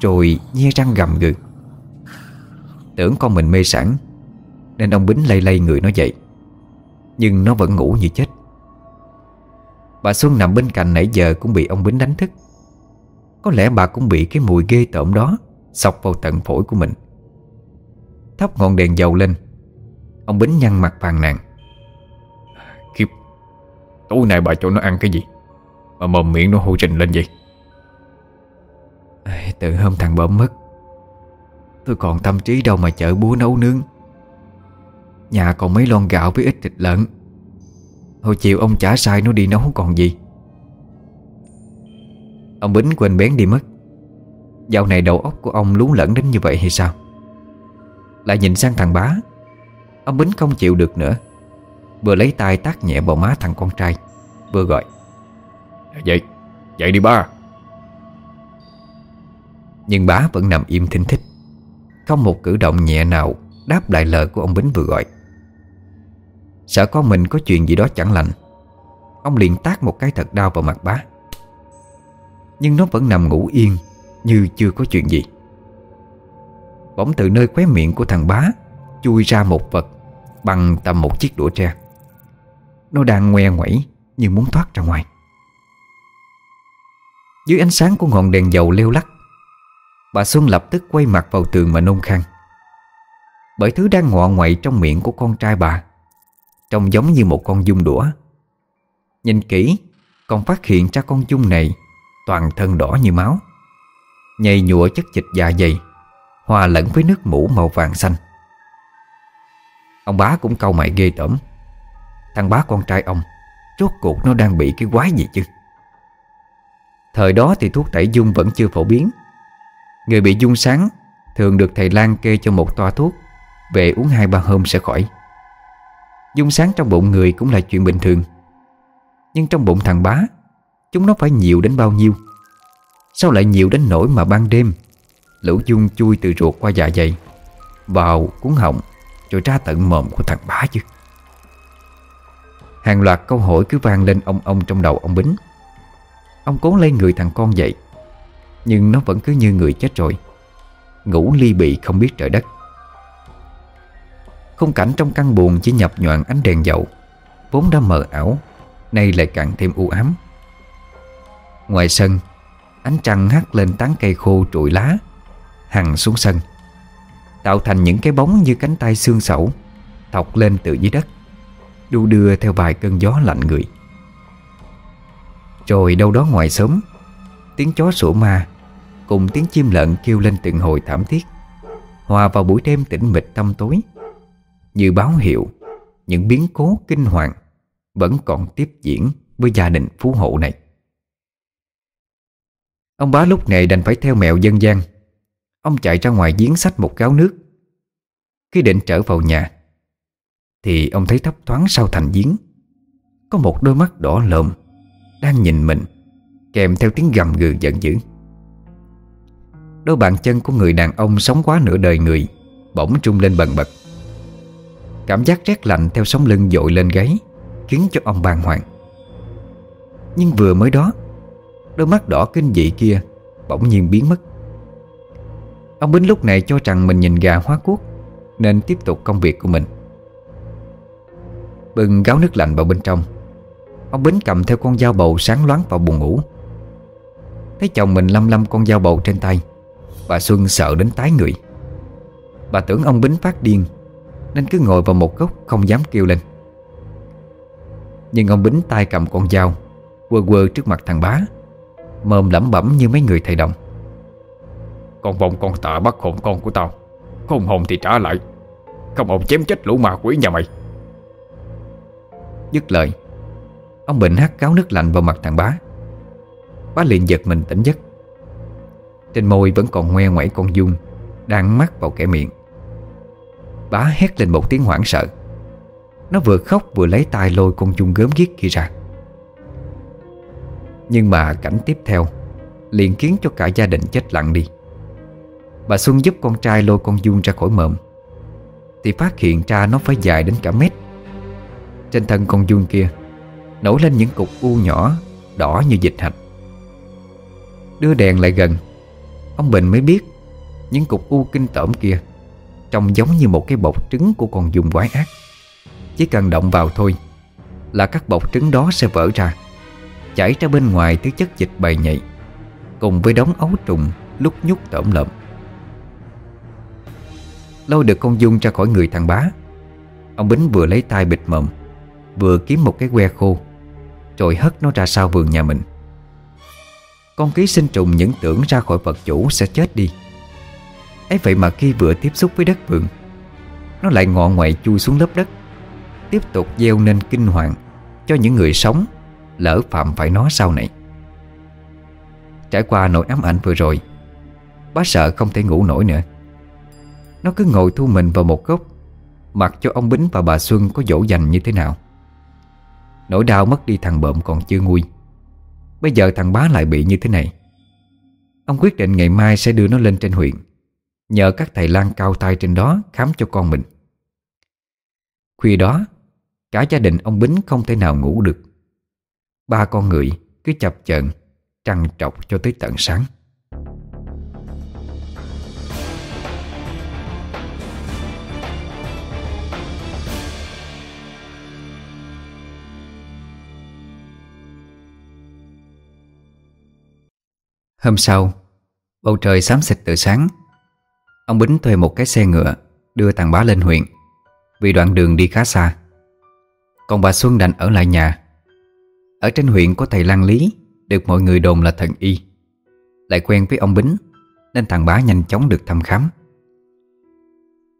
Rồi nhe răng gầm gừ. Tưởng con mình mê sẵn Nên ông Bính lay lay người nó dậy. Nhưng nó vẫn ngủ như chết. Bà Xuân nằm bên cạnh nãy giờ cũng bị ông Bính đánh thức. Có lẽ bà cũng bị cái mùi ghê tởm đó Sọc vào tận phổi của mình. Thắp ngọn đèn dầu lên. Ông Bính nhăn mặt phàn nàn.
Khiếp Tối nay bà cho nó ăn cái gì? Mà mồm miệng nó hôi trình lên vậy?
Từ hôm thằng bẩm mất Tôi còn tâm trí đâu mà chợ búa nấu nướng. Nhà còn mấy lon gạo với ít thịt lợn Hồi chiều ông trả sai nó đi nấu còn gì. Ông Bính quên bén đi mất. Dạo này đầu óc của ông lú lẫn đến như vậy hay sao? Lại nhìn sang thằng bá Ông Bính không chịu được nữa. Vừa lấy tay tác nhẹ vào má thằng con trai Vừa gọi.
Dậy, dậy đi ba.
Nhưng bá vẫn nằm im thinh thích Không một cử động nhẹ nào Đáp lại lời của ông Bính vừa gọi Sợ con mình có chuyện gì đó chẳng lành. Ông liền tác một cái thật đau vào mặt bá. Nhưng nó vẫn nằm ngủ yên, Như chưa có chuyện gì. Bỗng từ nơi khóe miệng của thằng bá, Chui ra một vật Bằng tầm một chiếc đũa tre. Nó đang ngoe ngoẩy Như muốn thoát ra ngoài. Dưới ánh sáng của ngọn đèn dầu leo lắc, Bà Xuân lập tức quay mặt vào tường mà nôn khăn Bởi thứ đang ngọ ngoại trong miệng của con trai bà Trông giống như một con dung đũa. Nhìn kỹ con phát hiện ra con dung này Toàn thân đỏ như máu. Nhầy nhụa chất dịch dạ dày, Hòa lẫn với nước mũ màu vàng xanh. Ông bá cũng câu mày ghê tởm. Thằng bá con trai ông, Rốt cuộc nó đang bị cái quái gì chứ? Thời đó thì thuốc tẩy dung vẫn chưa phổ biến. Người bị dung sáng Thường được thầy Lan kê cho một toa thuốc, Về uống hai ba hôm sẽ khỏi. Dung sáng trong bụng người cũng là chuyện bình thường. Nhưng trong bụng thằng bá, Chúng nó phải nhiều đến bao nhiêu? Sao lại nhiều đến nỗi mà ban đêm, Lũ dung chui từ ruột qua dạ dày, Vào cuốn họng Rồi ra tận mồm của thằng bá chứ? Hàng loạt câu hỏi cứ vang lên ông ông trong đầu ông Bính. Ông cố lấy người thằng con dậy, Nhưng nó vẫn cứ như người chết rồi, Ngủ ly bị không biết trời đất. Khung cảnh trong căn buồn chỉ nhập nhoạn ánh đèn dầu. Vốn đã mờ ảo, Nay lại càng thêm u ám. Ngoài sân, Ánh trăng hắt lên tán cây khô trụi lá, Hằng xuống sân, Tạo thành những cái bóng như cánh tay xương sẩu, Thọc lên từ dưới đất, Đu đưa theo vài cơn gió lạnh người. Rồi đâu đó ngoài sớm Tiếng chó sủa ma Cùng tiếng chim lợn kêu lên từng hồi thảm thiết, Hòa vào buổi đêm tĩnh mịch tăm tối. Như báo hiệu, Những biến cố kinh hoàng Vẫn còn tiếp diễn Với gia đình phú hộ này. Ông bá lúc này đành phải theo mẹo dân gian. Ông chạy ra ngoài giếng sách một gáo nước. Khi định trở vào nhà, Thì ông thấy thấp thoáng sau thành giếng, Có một đôi mắt đỏ lợm Đang nhìn mình, Kèm theo tiếng gầm gừ giận dữ. Đôi bàn chân của người đàn ông sống quá nửa đời người Bỗng trung lên bần bật. Cảm giác rét lạnh theo sóng lưng dội lên gáy, Khiến cho ông bàng hoàng. Nhưng vừa mới đó, Đôi mắt đỏ kinh dị kia Bỗng nhiên biến mất. Ông Bính lúc này cho rằng mình nhìn gà hóa cuốc, Nên tiếp tục công việc của mình. Bừng gáo nước lạnh vào bên trong, Ông Bính cầm theo con dao bầu sáng loáng vào buồn ngủ. Thấy chồng mình lâm lâm con dao bầu trên tay, Bà Xuân sợ đến tái người. Bà tưởng ông Bính phát điên nên cứ ngồi vào một góc không dám kêu lên. Nhưng ông Bính tay cầm con dao Quơ quơ trước mặt thằng bá Mồm lẩm bẩm như mấy người thầy đồng.
Con vong con tạ bắt hồn con của tao Không hồn thì trả lại. Không hồn chém chết lũ ma quỷ nhà mày.
Dứt lời Ông Bình hắt cáo nước lạnh vào mặt thằng bá. Bá liền giật mình tỉnh giấc. Trên môi vẫn còn ngoe ngoẩy con dung Đang mắc vào kẻ miệng Bá hét lên một tiếng hoảng sợ. Nó vừa khóc vừa lấy tay lôi con chung gớm ghiếc kia ra. Nhưng mà cảnh tiếp theo Liền khiến cho cả gia đình chết lặng đi. Bà Xuân giúp con trai lôi con dung ra khỏi mộm Thì phát hiện ra nó phải dài đến cả mét. Trên thân con dung kia Nổi lên những cục u nhỏ, Đỏ như dịch hạch. Đưa đèn lại gần, Ông Bình mới biết Những cục u kinh tởm kia Trông giống như một cái bọc trứng của con dùng quái ác. Chỉ cần động vào thôi Là các bọc trứng đó sẽ vỡ ra, Chảy ra bên ngoài thứ chất dịch bầy nhạy, Cùng với đống ấu trùng Lúc nhúc tởm lợm. Lôi được con Dung ra khỏi người thằng bá. Ông Bính vừa lấy tay bịt mồm, Vừa kiếm một cái que khô, Rồi hất nó ra sau vườn nhà mình. Con ký sinh trùng những tưởng ra khỏi vật chủ sẽ chết đi ấy vậy mà khi vừa tiếp xúc với đất vườn, Nó lại ngọ ngoại chui xuống lớp đất, Tiếp tục gieo nên kinh hoàng Cho những người sống Lỡ phạm phải nó sau này. Trải qua nỗi ám ảnh vừa rồi Bá sợ không thể ngủ nổi nữa. Nó cứ ngồi thu mình vào một góc, Mặc cho ông Bính và bà Xuân có dỗ dành như thế nào. Nỗi đau mất đi thằng bợm còn chưa nguôi. Bây giờ thằng bá lại bị như thế này. Ông quyết định ngày mai sẽ đưa nó lên trên huyện. Nhờ các thầy lang cao tay trên đó khám cho con mình. Khuya đó, Cả gia đình ông Bính không thể nào ngủ được. Ba con người cứ chập chờn Trăng trọc cho tới tận sáng. Hôm sau, Bầu trời xám xịt từ sáng Ông Bính thuê một cái xe ngựa, Đưa thằng bá lên huyện. Vì đoạn đường đi khá xa, Còn bà Xuân đành ở lại nhà. Ở trên huyện có thầy Lan Lý, Được mọi người đồn là thần y. Lại quen với ông Bính, Nên thằng bá nhanh chóng được thăm khám.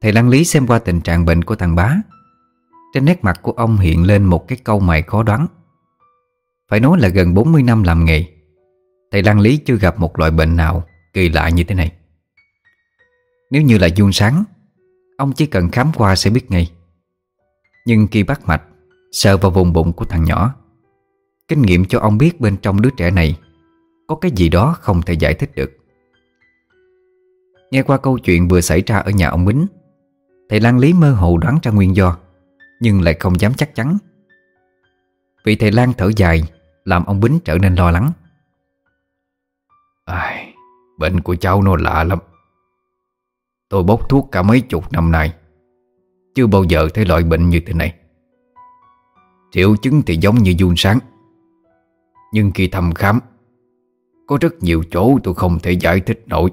Thầy Lăng Lý xem qua tình trạng bệnh của thằng bá, Trên nét mặt của ông hiện lên một cái câu mày khó đoán. Phải nói là gần 40 năm làm nghề, Thầy Lăng Lý chưa gặp một loại bệnh nào kỳ lạ như thế này. Nếu như là vuông sáng Ông chỉ cần khám qua sẽ biết ngay. Nhưng khi bắt mạch Sờ vào vùng bụng của thằng nhỏ. Kinh nghiệm cho ông biết bên trong đứa trẻ này Có cái gì đó không thể giải thích được. Nghe qua câu chuyện vừa xảy ra ở nhà ông Bính Thầy Lan Lý mơ hồ đoán ra nguyên do Nhưng lại không dám chắc chắn. Vì thầy Lan thở dài Làm ông Bính trở nên lo lắng.
Ai, Bệnh của cháu nó lạ lắm. Tôi bốc thuốc cả mấy chục năm nay. Chưa bao giờ thấy loại bệnh như thế này. Triệu chứng thì giống như vuông sáng. Nhưng khi thăm khám, Có rất nhiều chỗ tôi không thể giải thích nổi.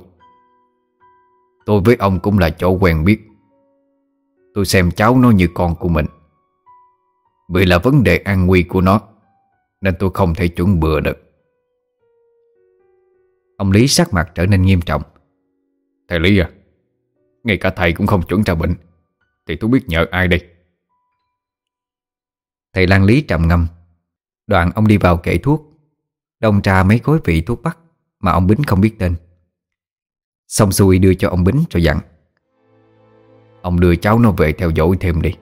Tôi với ông cũng là chỗ quen biết. Tôi xem cháu nó như con của mình. Vì là vấn đề an nguy của nó, Nên tôi không thể chuẩn bừa được.
Ông Lý sắc mặt trở nên nghiêm trọng.
Thầy Lý à ngay cả thầy cũng không chuẩn ra bệnh. Thì tôi biết nhờ ai đây?
Thầy Lan Lý trầm ngâm. Đoạn ông đi vào kệ thuốc. Đông trà mấy gói vị thuốc bắc Mà ông Bính không biết tên. Xong xuôi đưa cho ông Bính rồi dặn.
Ông đưa cháu nó về theo dõi thêm đi.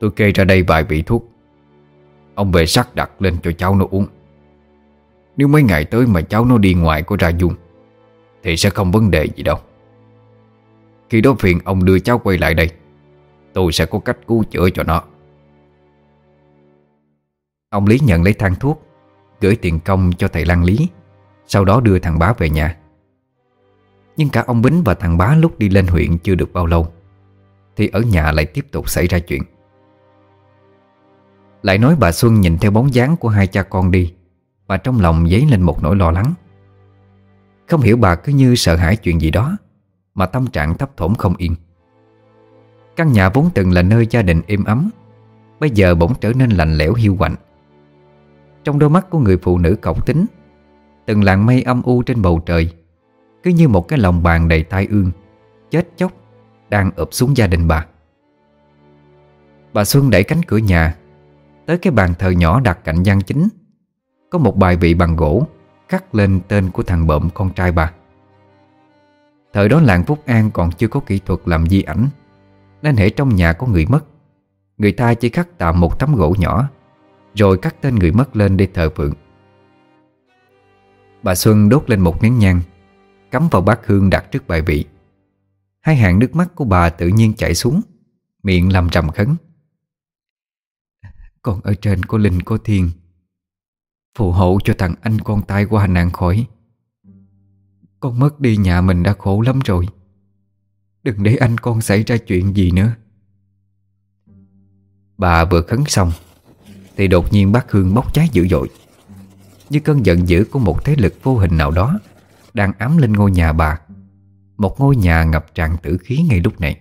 Tôi kê ra đây vài vị thuốc. Ông về sắc đặt lên cho cháu nó uống. Nếu mấy ngày tới mà cháu nó đi ngoài có ra dung Thì sẽ không vấn đề gì đâu. Khi đó phiền ông đưa cháu quay lại đây. Tôi sẽ có cách cứu chữa cho nó.
Ông Lý nhận lấy thang thuốc, Gửi tiền công cho thầy Lan Lý, Sau đó đưa thằng bá về nhà. Nhưng cả ông Bính và thằng bá lúc đi lên huyện chưa được bao lâu, Thì ở nhà lại tiếp tục xảy ra chuyện. Lại nói bà Xuân nhìn theo bóng dáng của hai cha con đi, Mà trong lòng dấy lên một nỗi lo lắng. Không hiểu bà cứ như sợ hãi chuyện gì đó. Mà tâm trạng thấp thỏm không yên. Căn nhà vốn từng là nơi gia đình êm ấm, Bây giờ bỗng trở nên lạnh lẽo hiu quạnh. Trong đôi mắt của người phụ nữ cọc tính, Từng làn mây âm u trên bầu trời, Cứ như một cái lòng bàn đầy tai ương, Chết chóc, Đang ập xuống gia đình bà. Bà Xuân đẩy cánh cửa nhà, Tới cái bàn thờ nhỏ đặt cạnh gian chính. Có một bài vị bằng gỗ Khắc lên tên của thằng bợm con trai bà. Thời đó làng Phúc An còn chưa có kỹ thuật làm di ảnh, Nên hệ trong nhà có người mất. Người ta chỉ khắc tạm một tấm gỗ nhỏ, rồi cắt tên người mất lên để thờ phượng. Bà Xuân đốt lên một nén nhang, Cắm vào bát hương đặt trước bài vị. Hai hàng nước mắt của bà tự nhiên chảy xuống, Miệng làm trầm khấn. Con ở trên có linh có thiên Phù hộ cho thằng anh con tai qua nạn khỏi. Con mất đi nhà mình đã khổ lắm rồi. Đừng để anh con xảy ra chuyện gì nữa. Bà vừa khấn xong, thì đột nhiên bác hương bốc cháy dữ dội. Như cơn giận dữ của một thế lực vô hình nào đó Đang ám lên ngôi nhà bà, Một ngôi nhà ngập tràn tử khí ngay lúc này.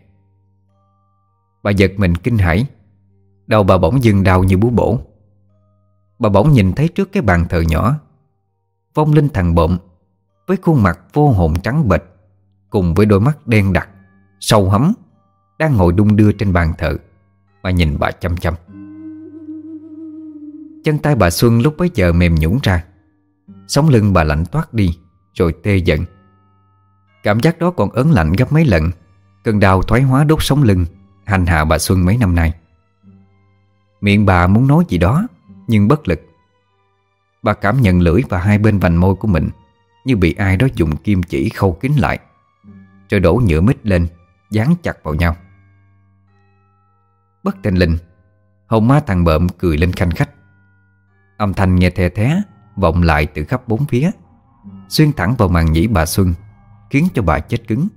Bà giật mình kinh hãi, Đầu bà bỗng dừng đau như bú bổ. Bà bỗng nhìn thấy trước cái bàn thờ nhỏ, Vong linh thằng bộm với khuôn mặt vô hồn trắng bệch, Cùng với đôi mắt đen đặc, Sâu hấm, Đang ngồi đung đưa trên bàn thờ, Mà nhìn bà chăm chăm. Chân tay bà Xuân lúc bấy giờ mềm nhũn ra, Sống lưng bà lạnh toát đi, Rồi tê giận Cảm giác đó còn ớn lạnh gấp mấy lần, Cơn đau thoái hóa đốt sống lưng, Hành hạ bà Xuân mấy năm nay. Miệng bà muốn nói gì đó, Nhưng bất lực. Bà cảm nhận lưỡi và hai bên vành môi của mình như bị ai đó dùng kim chỉ khâu kín lại. Rồi đổ nhựa mít lên, Dán chặt vào nhau. Bất tình linh hồng ma thằng bợm cười lên khanh khách. Âm thanh nghe the thé, Vọng lại từ khắp bốn phía. Xuyên thẳng vào màn nhĩ bà Xuân, Khiến cho bà chết cứng.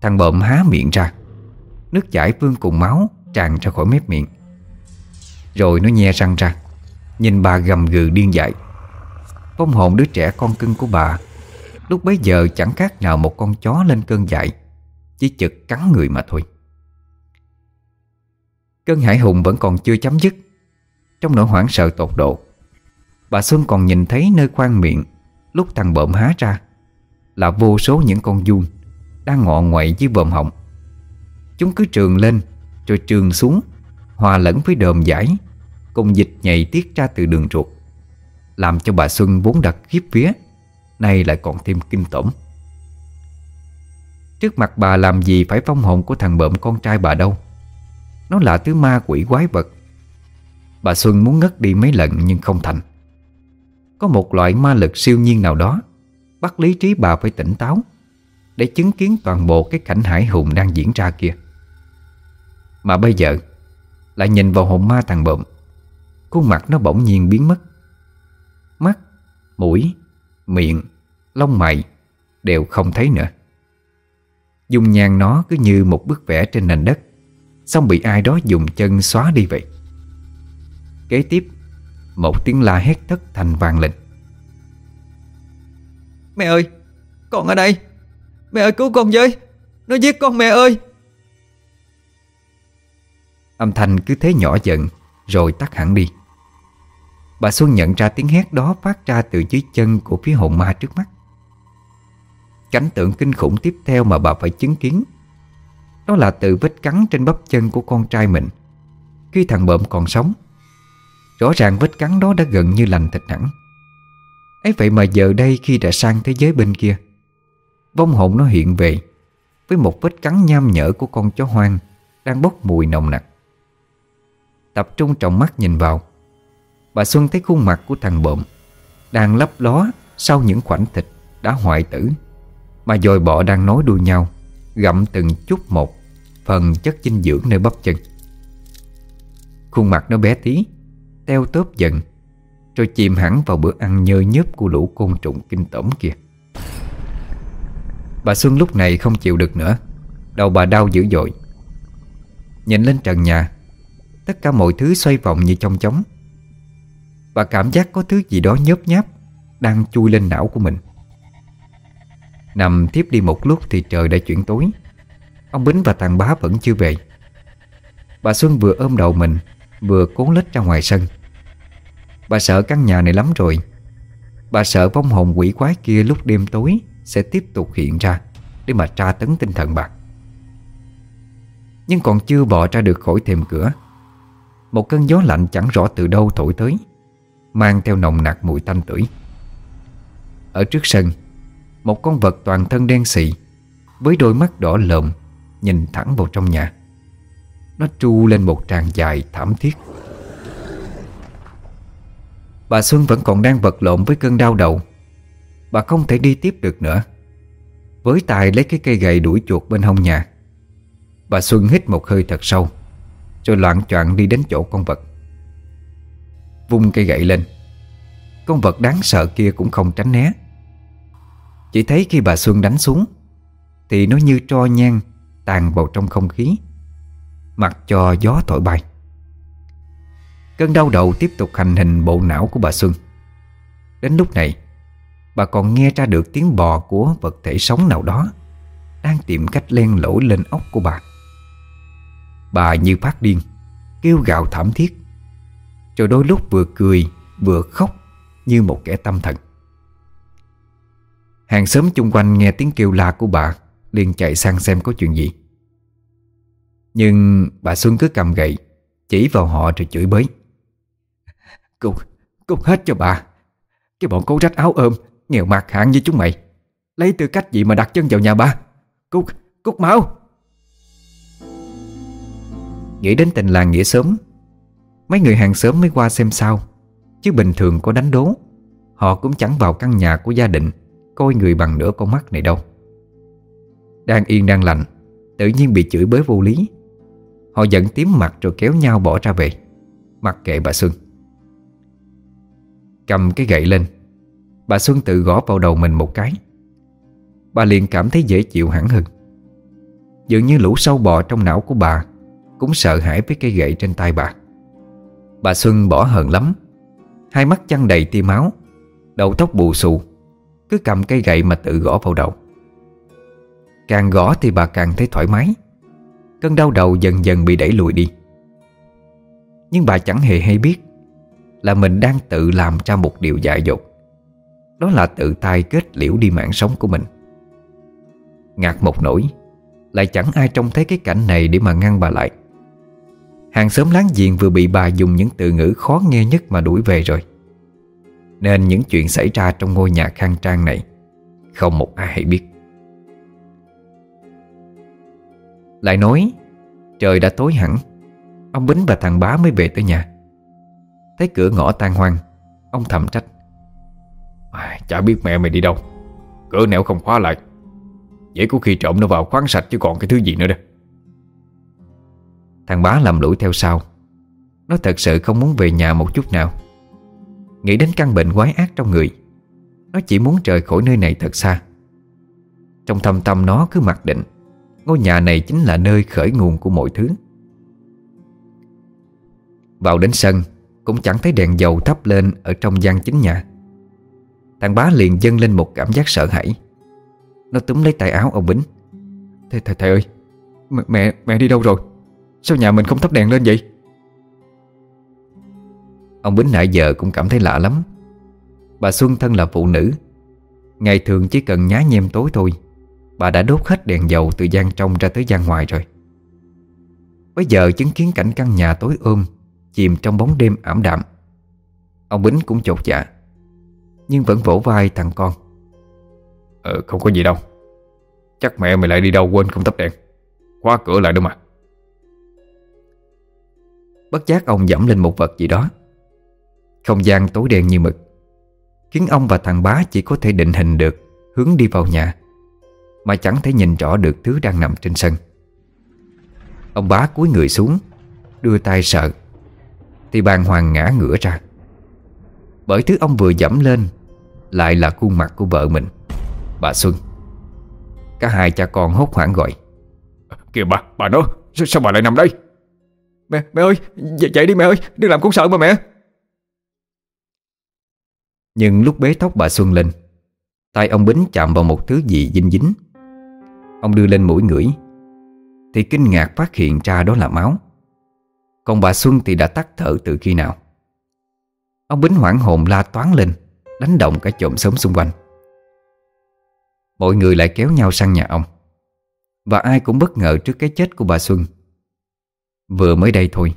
Thằng bợm há miệng ra. Nước chảy vương cùng máu Tràn ra khỏi mép miệng. Rồi nó nhe răng ra, Nhìn bà gầm gừ điên dại. Vong hồn đứa trẻ con cưng của bà. Lúc bấy giờ chẳng khác nào một con chó lên cơn dại, Chỉ chực cắn người mà thôi. Cơn hải hùng vẫn còn chưa chấm dứt. Trong nỗi hoảng sợ tột độ, Bà Xuân còn nhìn thấy nơi khoang miệng Lúc thằng bợm há ra Là vô số những con dung Đang ngọ ngoậy dưới bờm họng. Chúng cứ trường lên Rồi trường xuống, Hòa lẫn với đờm giải Cùng dịch nhảy tiết ra từ đường ruột. Làm cho bà Xuân vốn đặt khiếp vía, Nay lại còn thêm kinh tởm. Trước mặt bà làm gì phải phong hồn của thằng bợm con trai bà đâu? Nó là thứ ma quỷ quái vật. Bà Xuân muốn ngất đi mấy lần nhưng không thành. Có một loại ma lực siêu nhiên nào đó, Bắt lý trí bà phải tỉnh táo, Để chứng kiến toàn bộ cái cảnh hải hùng đang diễn ra kia. Mà bây giờ, Lại nhìn vào hồn ma thằng bợm, Khuôn mặt nó bỗng nhiên biến mất mũi, miệng, lông mày Đều không thấy nữa. Dung nhan nó cứ như một bức vẽ trên nền đất Xong bị ai đó dùng chân xóa đi vậy. Kế tiếp Một tiếng la hét thất thành vang lên.
Mẹ ơi Con ở đây. Mẹ ơi cứu con với. Nó giết con mẹ ơi.
Âm thanh cứ thế nhỏ dần Rồi tắt hẳn đi Bà Xuân nhận ra tiếng hét đó phát ra từ dưới chân của phía hồn ma trước mắt. Cảnh tượng kinh khủng tiếp theo mà bà phải chứng kiến, Đó là từ vết cắn trên bắp chân của con trai mình. Khi thằng bợm còn sống, Rõ ràng vết cắn đó đã gần như lành thịt hẳn. Ấy vậy mà giờ đây khi đã sang thế giới bên kia, Vong hồn nó hiện về Với một vết cắn nham nhở của con chó hoang Đang bốc mùi nồng nặc. Tập trung trọng mắt nhìn vào Bà Xuân thấy khuôn mặt của thằng bộm Đang lấp ló sau những khoảnh thịt đã hoại tử. Mà dồi bọ đang nối đuôi nhau, Gặm từng chút một Phần chất dinh dưỡng nơi bắp chân. Khuôn mặt nó bé tí, Teo tóp dần, Rồi chìm hẳn vào bữa ăn nhơ nhớp Của lũ côn trùng kinh tởm kia. Bà Xuân lúc này không chịu được nữa, Đầu bà đau dữ dội. Nhìn lên trần nhà, Tất cả mọi thứ xoay vòng như trong chóng và cảm giác có thứ gì đó nhớp nháp Đang chui lên não của mình. Nằm tiếp đi một lúc thì trời đã chuyển tối. Ông Bính và thằng bá vẫn chưa về. Bà Xuân vừa ôm đầu mình, Vừa cố lết ra ngoài sân. Bà sợ căn nhà này lắm rồi. Bà sợ vong hồn quỷ quái kia lúc đêm tối Sẽ tiếp tục hiện ra Để mà tra tấn tinh thần bà. Nhưng còn chưa bò ra được khỏi thềm cửa, Một cơn gió lạnh chẳng rõ từ đâu thổi tới. Mang theo nồng nặc mùi tanh tưởi. Ở trước sân, Một con vật toàn thân đen xị, Với đôi mắt đỏ lợm Nhìn thẳng vào trong nhà. Nó tru lên một tràng dài thảm thiết. Bà Xuân vẫn còn đang vật lộn với cơn đau đầu. Bà không thể đi tiếp được nữa. Với tài lấy cái cây gậy đuổi chuột bên hông nhà, Bà Xuân hít một hơi thật sâu, Rồi loạn choạng đi đến chỗ con vật. Vung cây gậy lên. Con vật đáng sợ kia cũng không tránh né. Chỉ thấy khi bà Xuân đánh xuống, Thì nó như tro nhang Tàn vào trong không khí, Mặc cho gió thổi bay. Cơn đau đầu tiếp tục hành hình bộ não của bà Xuân. Đến lúc này, Bà còn nghe ra được tiếng bò của vật thể sống nào đó Đang tìm cách len lỗi lên ốc của bà. Bà như phát điên, Kêu gào thảm thiết. Rồi đôi lúc vừa cười Vừa khóc Như một kẻ tâm thần. Hàng xóm chung quanh nghe tiếng kêu la của bà liền chạy sang xem có chuyện gì. Nhưng bà Xuân cứ cầm gậy Chỉ vào họ rồi chửi bới. Cút, cút hết cho bà. Cái bọn cố rách áo ôm Nghèo mặt hạng như chúng mày. Lấy tư cách gì mà đặt chân vào nhà ba Cút, cút máu. Nghĩ đến tình làng nghĩa sớm Mấy người hàng xóm mới qua xem sao. Chứ bình thường có đánh đố. Họ cũng chẳng vào căn nhà của gia đình, Coi người bằng nửa con mắt này đâu. Đang yên, đang lành, Tự nhiên bị chửi bới vô lý. Họ giận tím mặt rồi kéo nhau bỏ ra về, Mặc kệ bà Xuân. Cầm cái gậy lên, Bà Xuân tự gõ vào đầu mình một cái. Bà liền cảm thấy dễ chịu hẳn hơn. Dường như lũ sâu bò trong não của bà Cũng sợ hãi với cây gậy trên tay bà. Bà Xuân bỏ hờn lắm. Hai mắt chăn đầy tia máu, Đầu tóc bù xù, Cứ cầm cây gậy mà tự gõ vào đầu. Càng gõ thì bà càng thấy thoải mái. Cơn đau đầu dần dần bị đẩy lùi đi. Nhưng bà chẳng hề hay biết Là mình đang tự làm ra một điều dại dột. Đó là tự tay kết liễu đi mạng sống của mình. Ngạc một nỗi, Lại chẳng ai trông thấy cái cảnh này để mà ngăn bà lại. Hàng xóm láng giềng vừa bị bà dùng những từ ngữ khó nghe nhất mà đuổi về rồi. Nên những chuyện xảy ra trong ngôi nhà khang trang này Không một ai hay biết. Lại nói Trời đã tối hẳn Ông Bính và thằng bá mới về tới nhà. Thấy cửa ngõ tan hoang Ông thầm trách.
À, Chả biết mẹ mày đi đâu Cửa nẻo không khóa lại. Dễ có khi trộm nó vào khoáng sạch chứ còn cái thứ gì nữa đâu
Thằng bá làm lũi theo sau. Nó thật sự không muốn về nhà một chút nào. Nghĩ đến căn bệnh quái ác trong người Nó chỉ muốn rời khỏi nơi này thật xa. Trong thâm tâm nó cứ mặc định Ngôi nhà này chính là nơi khởi nguồn của mọi thứ. Vào đến sân Cũng chẳng thấy đèn dầu thắp lên Ở trong gian chính nhà. Thằng bá liền dâng lên một cảm giác sợ hãi. Nó túm lấy tay áo ông Bính.
Thầy, thầy, thầy ơi Mẹ mẹ đi đâu rồi? Sao nhà mình không thắp đèn lên vậy?
Ông Bính nãy giờ cũng cảm thấy lạ lắm. Bà Xuân thân là phụ nữ. Ngày thường chỉ cần nhá nhem tối thôi, Bà đã đốt hết đèn dầu từ gian trong ra tới gian ngoài rồi. Bây giờ chứng kiến cảnh căn nhà tối ôm, Chìm trong bóng đêm ảm đạm. Ông Bính cũng chột dạ Nhưng vẫn vỗ vai thằng con.
Ờ không có gì đâu. Chắc mẹ mày lại đi đâu quên không tắt đèn. Khóa cửa lại đâu mà.
Bất giác ông dẫm lên một vật gì đó. Không gian tối đen như mực Khiến ông và thằng bá chỉ có thể định hình được Hướng đi vào nhà Mà chẳng thể nhìn rõ được thứ đang nằm trên sân. Ông bá cúi người xuống Đưa tay sợ Thì bàn hoàng ngã ngửa ra. Bởi thứ ông vừa dẫm lên Lại là khuôn mặt của vợ mình Bà Xuân. Cả hai cha con hốt hoảng gọi
Kìa bà, bà nó Sao bà lại nằm đây?
Mẹ, mẹ ơi, chạy đi mẹ ơi Đừng làm con sợ mà mẹ.
Nhưng lúc bế tóc bà Xuân lên tay ông Bính chạm vào một thứ gì dinh dính. Ông đưa lên mũi ngửi Thì kinh ngạc phát hiện ra đó là máu. Còn bà Xuân thì đã tắt thở từ khi nào. Ông Bính hoảng hồn la toán lên Đánh động cả chộm sống xung quanh. Mọi người lại kéo nhau sang nhà ông. Và ai cũng bất ngờ trước cái chết của bà Xuân. Vừa mới đây thôi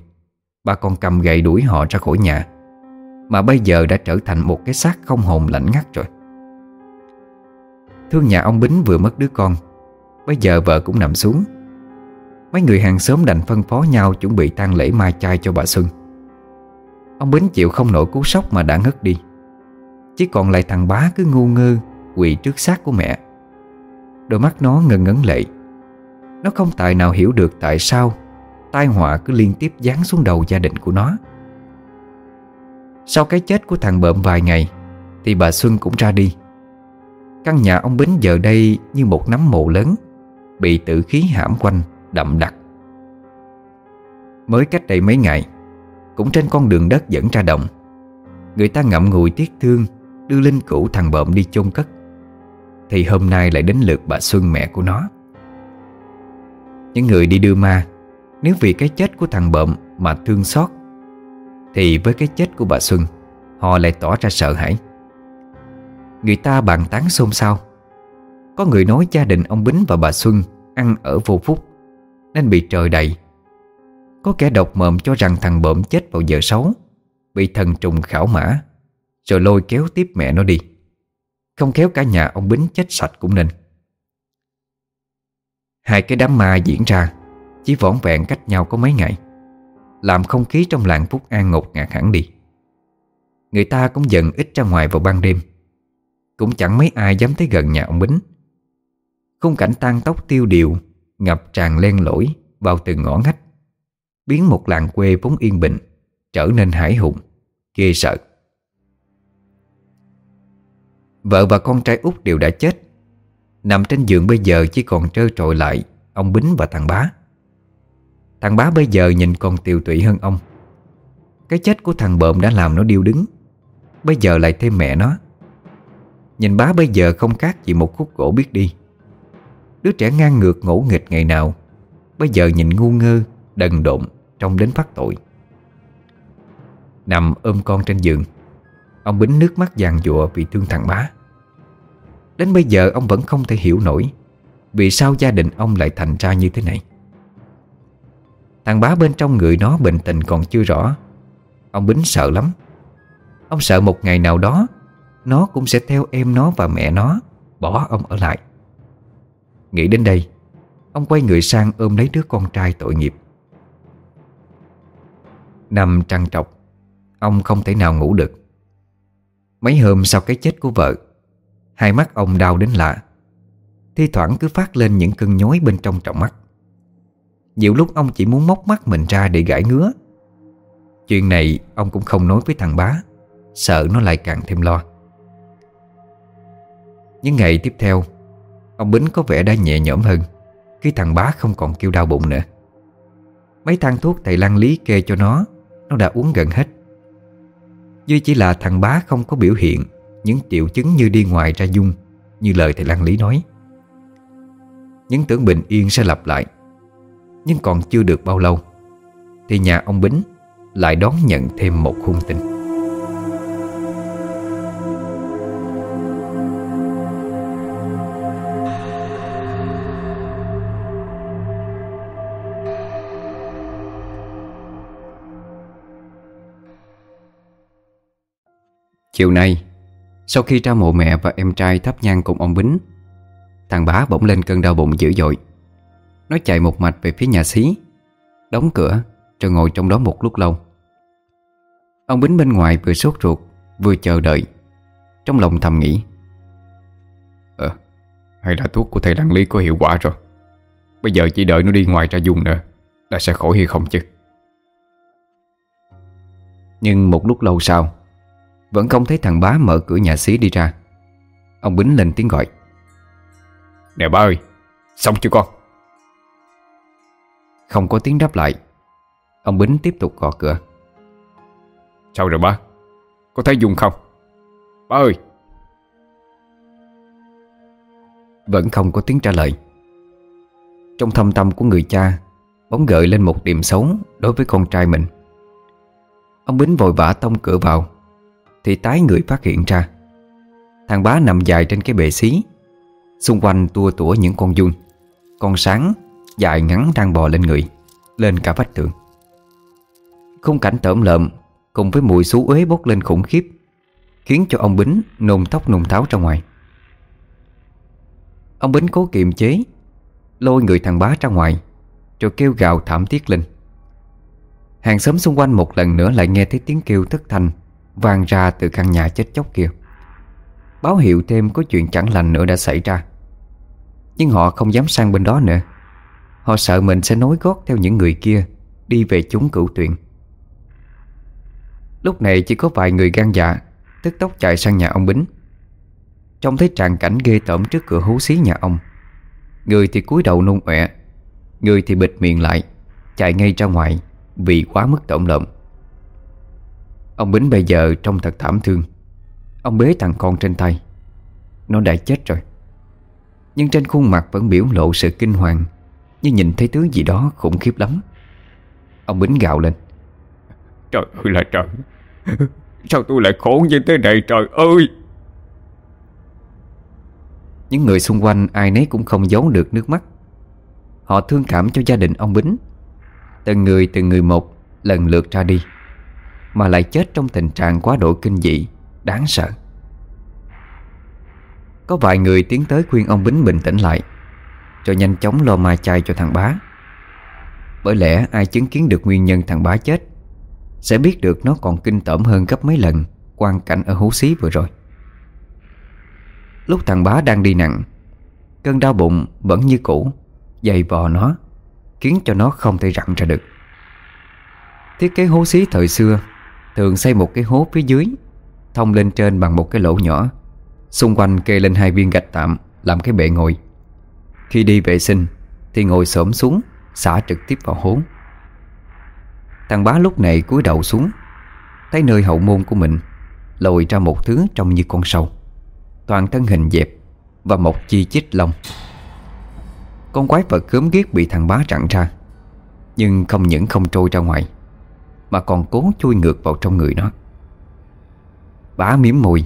Bà còn cầm gậy đuổi họ ra khỏi nhà, Mà bây giờ đã trở thành một cái xác không hồn lạnh ngắt rồi. Thương nhà ông Bính vừa mất đứa con, Bây giờ vợ cũng nằm xuống. Mấy người hàng xóm đành phân phó nhau Chuẩn bị tang lễ mai chay cho bà Xuân. Ông Bính chịu không nổi cú sốc mà đã ngất đi, Chỉ còn lại thằng bá cứ ngu ngơ Quỳ trước xác của mẹ. Đôi mắt nó ngần ngấn lệ, Nó không tài nào hiểu được tại sao Tai họa cứ liên tiếp giáng xuống đầu gia đình của nó. Sau cái chết của thằng bợm vài ngày Thì bà Xuân cũng ra đi. Căn nhà ông Bính giờ đây như một nắm mộ lớn Bị tử khí hãm quanh, đậm đặc. Mới cách đây mấy ngày Cũng trên con đường đất dẫn ra đồng Người ta ngậm ngùi tiếc thương Đưa linh cữu thằng bợm đi chôn cất. Thì hôm nay lại đến lượt bà Xuân mẹ của nó. Những người đi đưa ma nếu vì cái chết của thằng bợm mà thương xót, Thì với cái chết của bà Xuân, Họ lại tỏ ra sợ hãi. Người ta bàn tán xôn xao. Có người nói gia đình ông Bính và bà Xuân Ăn ở vô phúc, Nên bị trời đầy. Có kẻ độc mồm cho rằng thằng bợm chết vào giờ xấu Bị thần trùng khảo mã, Rồi lôi kéo tiếp mẹ nó đi. Không kéo cả nhà ông Bính chết sạch cũng nên. Hai cái đám ma diễn ra chỉ vỏn vẹn cách nhau có mấy ngày. Làm không khí trong làng Phúc An ngột ngạt hẳn đi. Người ta cũng dần ít ra ngoài vào ban đêm. Cũng chẳng mấy ai dám tới gần nhà ông Bính. Khung cảnh tan tóc tiêu điều, Ngập tràn len lỗi vào từng ngõ ngách, Biến một làng quê vốn yên bình Trở nên hải hùng, Ghê sợ. Vợ và con trai út đều đã chết. Nằm trên giường bây giờ chỉ còn trơ trội lại Ông Bính và thằng bá. Thằng bá bây giờ nhìn còn tiều tụy hơn ông. Cái chết của thằng bợm đã làm nó điêu đứng. Bây giờ lại thêm mẹ nó. Nhìn bá bây giờ không khác gì một khúc gỗ biết đi. Đứa trẻ ngang ngược ngỗ nghịch ngày nào, Bây giờ nhìn ngu ngơ, Đần độn, Trông đến phát tội. Nằm ôm con trên giường, Ông bính nước mắt vàng dụa vì thương thằng bá. Đến bây giờ ông vẫn không thể hiểu nổi Vì sao gia đình ông lại thành ra như thế này. Thằng bá bên trong người nó bệnh tình còn chưa rõ. Ông Bính sợ lắm. Ông sợ một ngày nào đó, Nó cũng sẽ theo em nó và mẹ nó, Bỏ ông ở lại. Nghĩ đến đây, Ông quay người sang ôm lấy đứa con trai tội nghiệp. Nằm trăng trọc, Ông không thể nào ngủ được. Mấy hôm sau cái chết của vợ, Hai mắt ông đau đến lạ. Thi thoảng cứ phát lên những cơn nhói bên trong trọng mắt. Nhiều lúc ông chỉ muốn móc mắt mình ra để gãi ngứa. Chuyện này ông cũng không nói với thằng bá, Sợ nó lại càng thêm lo. Những ngày tiếp theo, Ông Bính có vẻ đã nhẹ nhõm hơn, Khi thằng bá không còn kêu đau bụng nữa. Mấy thang thuốc thầy Lan Lý kê cho nó Nó đã uống gần hết. Duy chỉ là thằng bá không có biểu hiện Những triệu chứng như đi ngoài ra dung, Như lời thầy Lan Lý nói. Những tưởng bình yên sẽ lặp lại. Nhưng còn chưa được bao lâu, Thì nhà ông Bính Lại đón nhận thêm một hung tin. Chiều nay, Sau khi ra mộ mẹ và em trai thắp nhang cùng ông Bính, Thằng bá bỗng lên cơn đau bụng dữ dội. Nó chạy một mạch về phía nhà xí, Đóng cửa Rồi ngồi trong đó một lúc lâu. Ông Bính bên ngoài vừa sốt ruột, Vừa chờ đợi, Trong lòng thầm nghĩ.
Ờ Hay là thuốc của thầy Đăng Lý có hiệu quả rồi. Bây giờ chỉ đợi nó đi ngoài ra dùng nữa, Là sẽ khỏi hay không chứ.
Nhưng một lúc lâu sau, vẫn không thấy thằng bá mở cửa nhà xí đi ra. Ông Bính lên tiếng gọi.
Nè ba ơi, Xong chưa con?
Không có tiếng đáp lại. Ông Bính tiếp tục gõ cửa.
Sao rồi ba? Có thấy Dung không? Ba ơi!
Vẫn không có tiếng trả lời. Trong thâm tâm của người cha Bóng gợi lên một điểm xấu Đối với con trai mình. Ông Bính vội vã tông cửa vào thì tái người phát hiện ra. Thằng bá nằm dài trên cái bệ xí Xung quanh tua tủa những con giun Con sáng Dài ngắn đang bò lên người, Lên cả vách tường. Khung cảnh tởm lợm Cùng với mùi xú uế bốc lên khủng khiếp, Khiến cho ông Bính nôn tóc nôn tháo ra ngoài. Ông Bính cố kiềm chế, Lôi người thằng bá ra ngoài, Rồi kêu gào thảm thiết lên. Hàng xóm xung quanh một lần nữa lại nghe thấy tiếng kêu thất thanh vang ra từ căn nhà chết chóc kia. Báo hiệu thêm có chuyện chẳng lành nữa đã xảy ra. Nhưng họ không dám sang bên đó nữa. Họ sợ mình sẽ nối gót theo những người kia, Đi về chúng cửu tuyển. Lúc này chỉ có vài người gan dạ Tức tốc chạy sang nhà ông Bính. Trông thấy tràn cảnh ghê tởm trước cửa hú xí nhà ông. Người thì cúi đầu nôn ọe, Người thì bịt miệng lại, Chạy ngay ra ngoài Vì quá mức tổn lộn Ông Bính bây giờ trông thật thảm thương. Ông bế thằng con trên tay. Nó đã chết rồi. Nhưng trên khuôn mặt vẫn biểu lộ sự kinh hoàng. Như nhìn thấy thứ gì đó khủng khiếp lắm. Ông Bính gào lên.
Trời ơi là trời. Sao tôi lại khổ như thế này trời ơi.
Những người xung quanh ai nấy cũng không giấu được nước mắt. Họ thương cảm cho gia đình ông Bính. Từng người từng người một lần lượt ra đi mà lại chết trong tình trạng quá độ kinh dị Đáng sợ. Có vài người tiến tới khuyên ông Bính bình tĩnh lại rồi nhanh chóng lo ma chay cho thằng bá. Bởi lẽ ai chứng kiến được nguyên nhân thằng bá chết, Sẽ biết được nó còn kinh tởm hơn gấp mấy lần Quan cảnh ở hố xí vừa rồi. Lúc thằng bá đang đi nặng, Cơn đau bụng vẫn như cũ, Dày vò nó, Khiến cho nó không thể rặn ra được. Thiết kế hố xí thời xưa Thường xây một cái hố phía dưới, Thông lên trên bằng một cái lỗ nhỏ, Xung quanh kê lên hai viên gạch tạm Làm cái bệ ngồi. Khi đi vệ sinh, Thì ngồi xổm xuống, Xả trực tiếp vào hố. Thằng bá lúc này cúi đầu xuống, Thấy nơi hậu môn của mình Lồi ra một thứ trông như con sâu Toàn thân hình dẹp Và một chi chít lông. Con quái vật khớm ghiếc bị thằng bá chặn ra, Nhưng không những không trôi ra ngoài, mà còn cố chui ngược vào trong người nó. Bá miếm môi,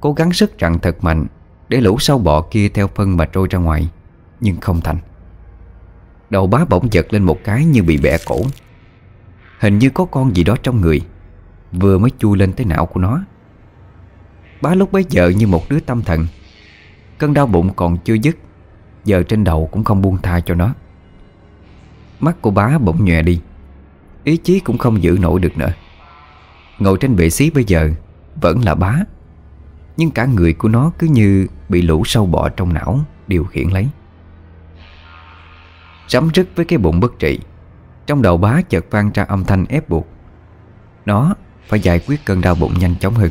Cố gắng sức rặn thật mạnh Để lũ sâu bọ kia theo phân mà trôi ra ngoài. Nhưng không thành. Đầu bá bỗng giật lên một cái như bị bẻ cổ. Hình như có con gì đó trong người, Vừa mới chui lên tới não của nó. Bá lúc bấy giờ như một đứa tâm thần. Cơn đau bụng còn chưa dứt, Giờ trên đầu cũng không buông tha cho nó. Mắt của bá bỗng nhòe đi, Ý chí cũng không giữ nổi được nữa. Ngồi trên bệ xí bây giờ Vẫn là bá, Nhưng cả người của nó cứ như Bị lũ sâu bọ trong não Điều khiển lấy. Sắm rứt với cái bụng bất trị. Trong đầu bá chợt vang ra âm thanh ép buộc. Nó phải giải quyết cơn đau bụng nhanh chóng hơn.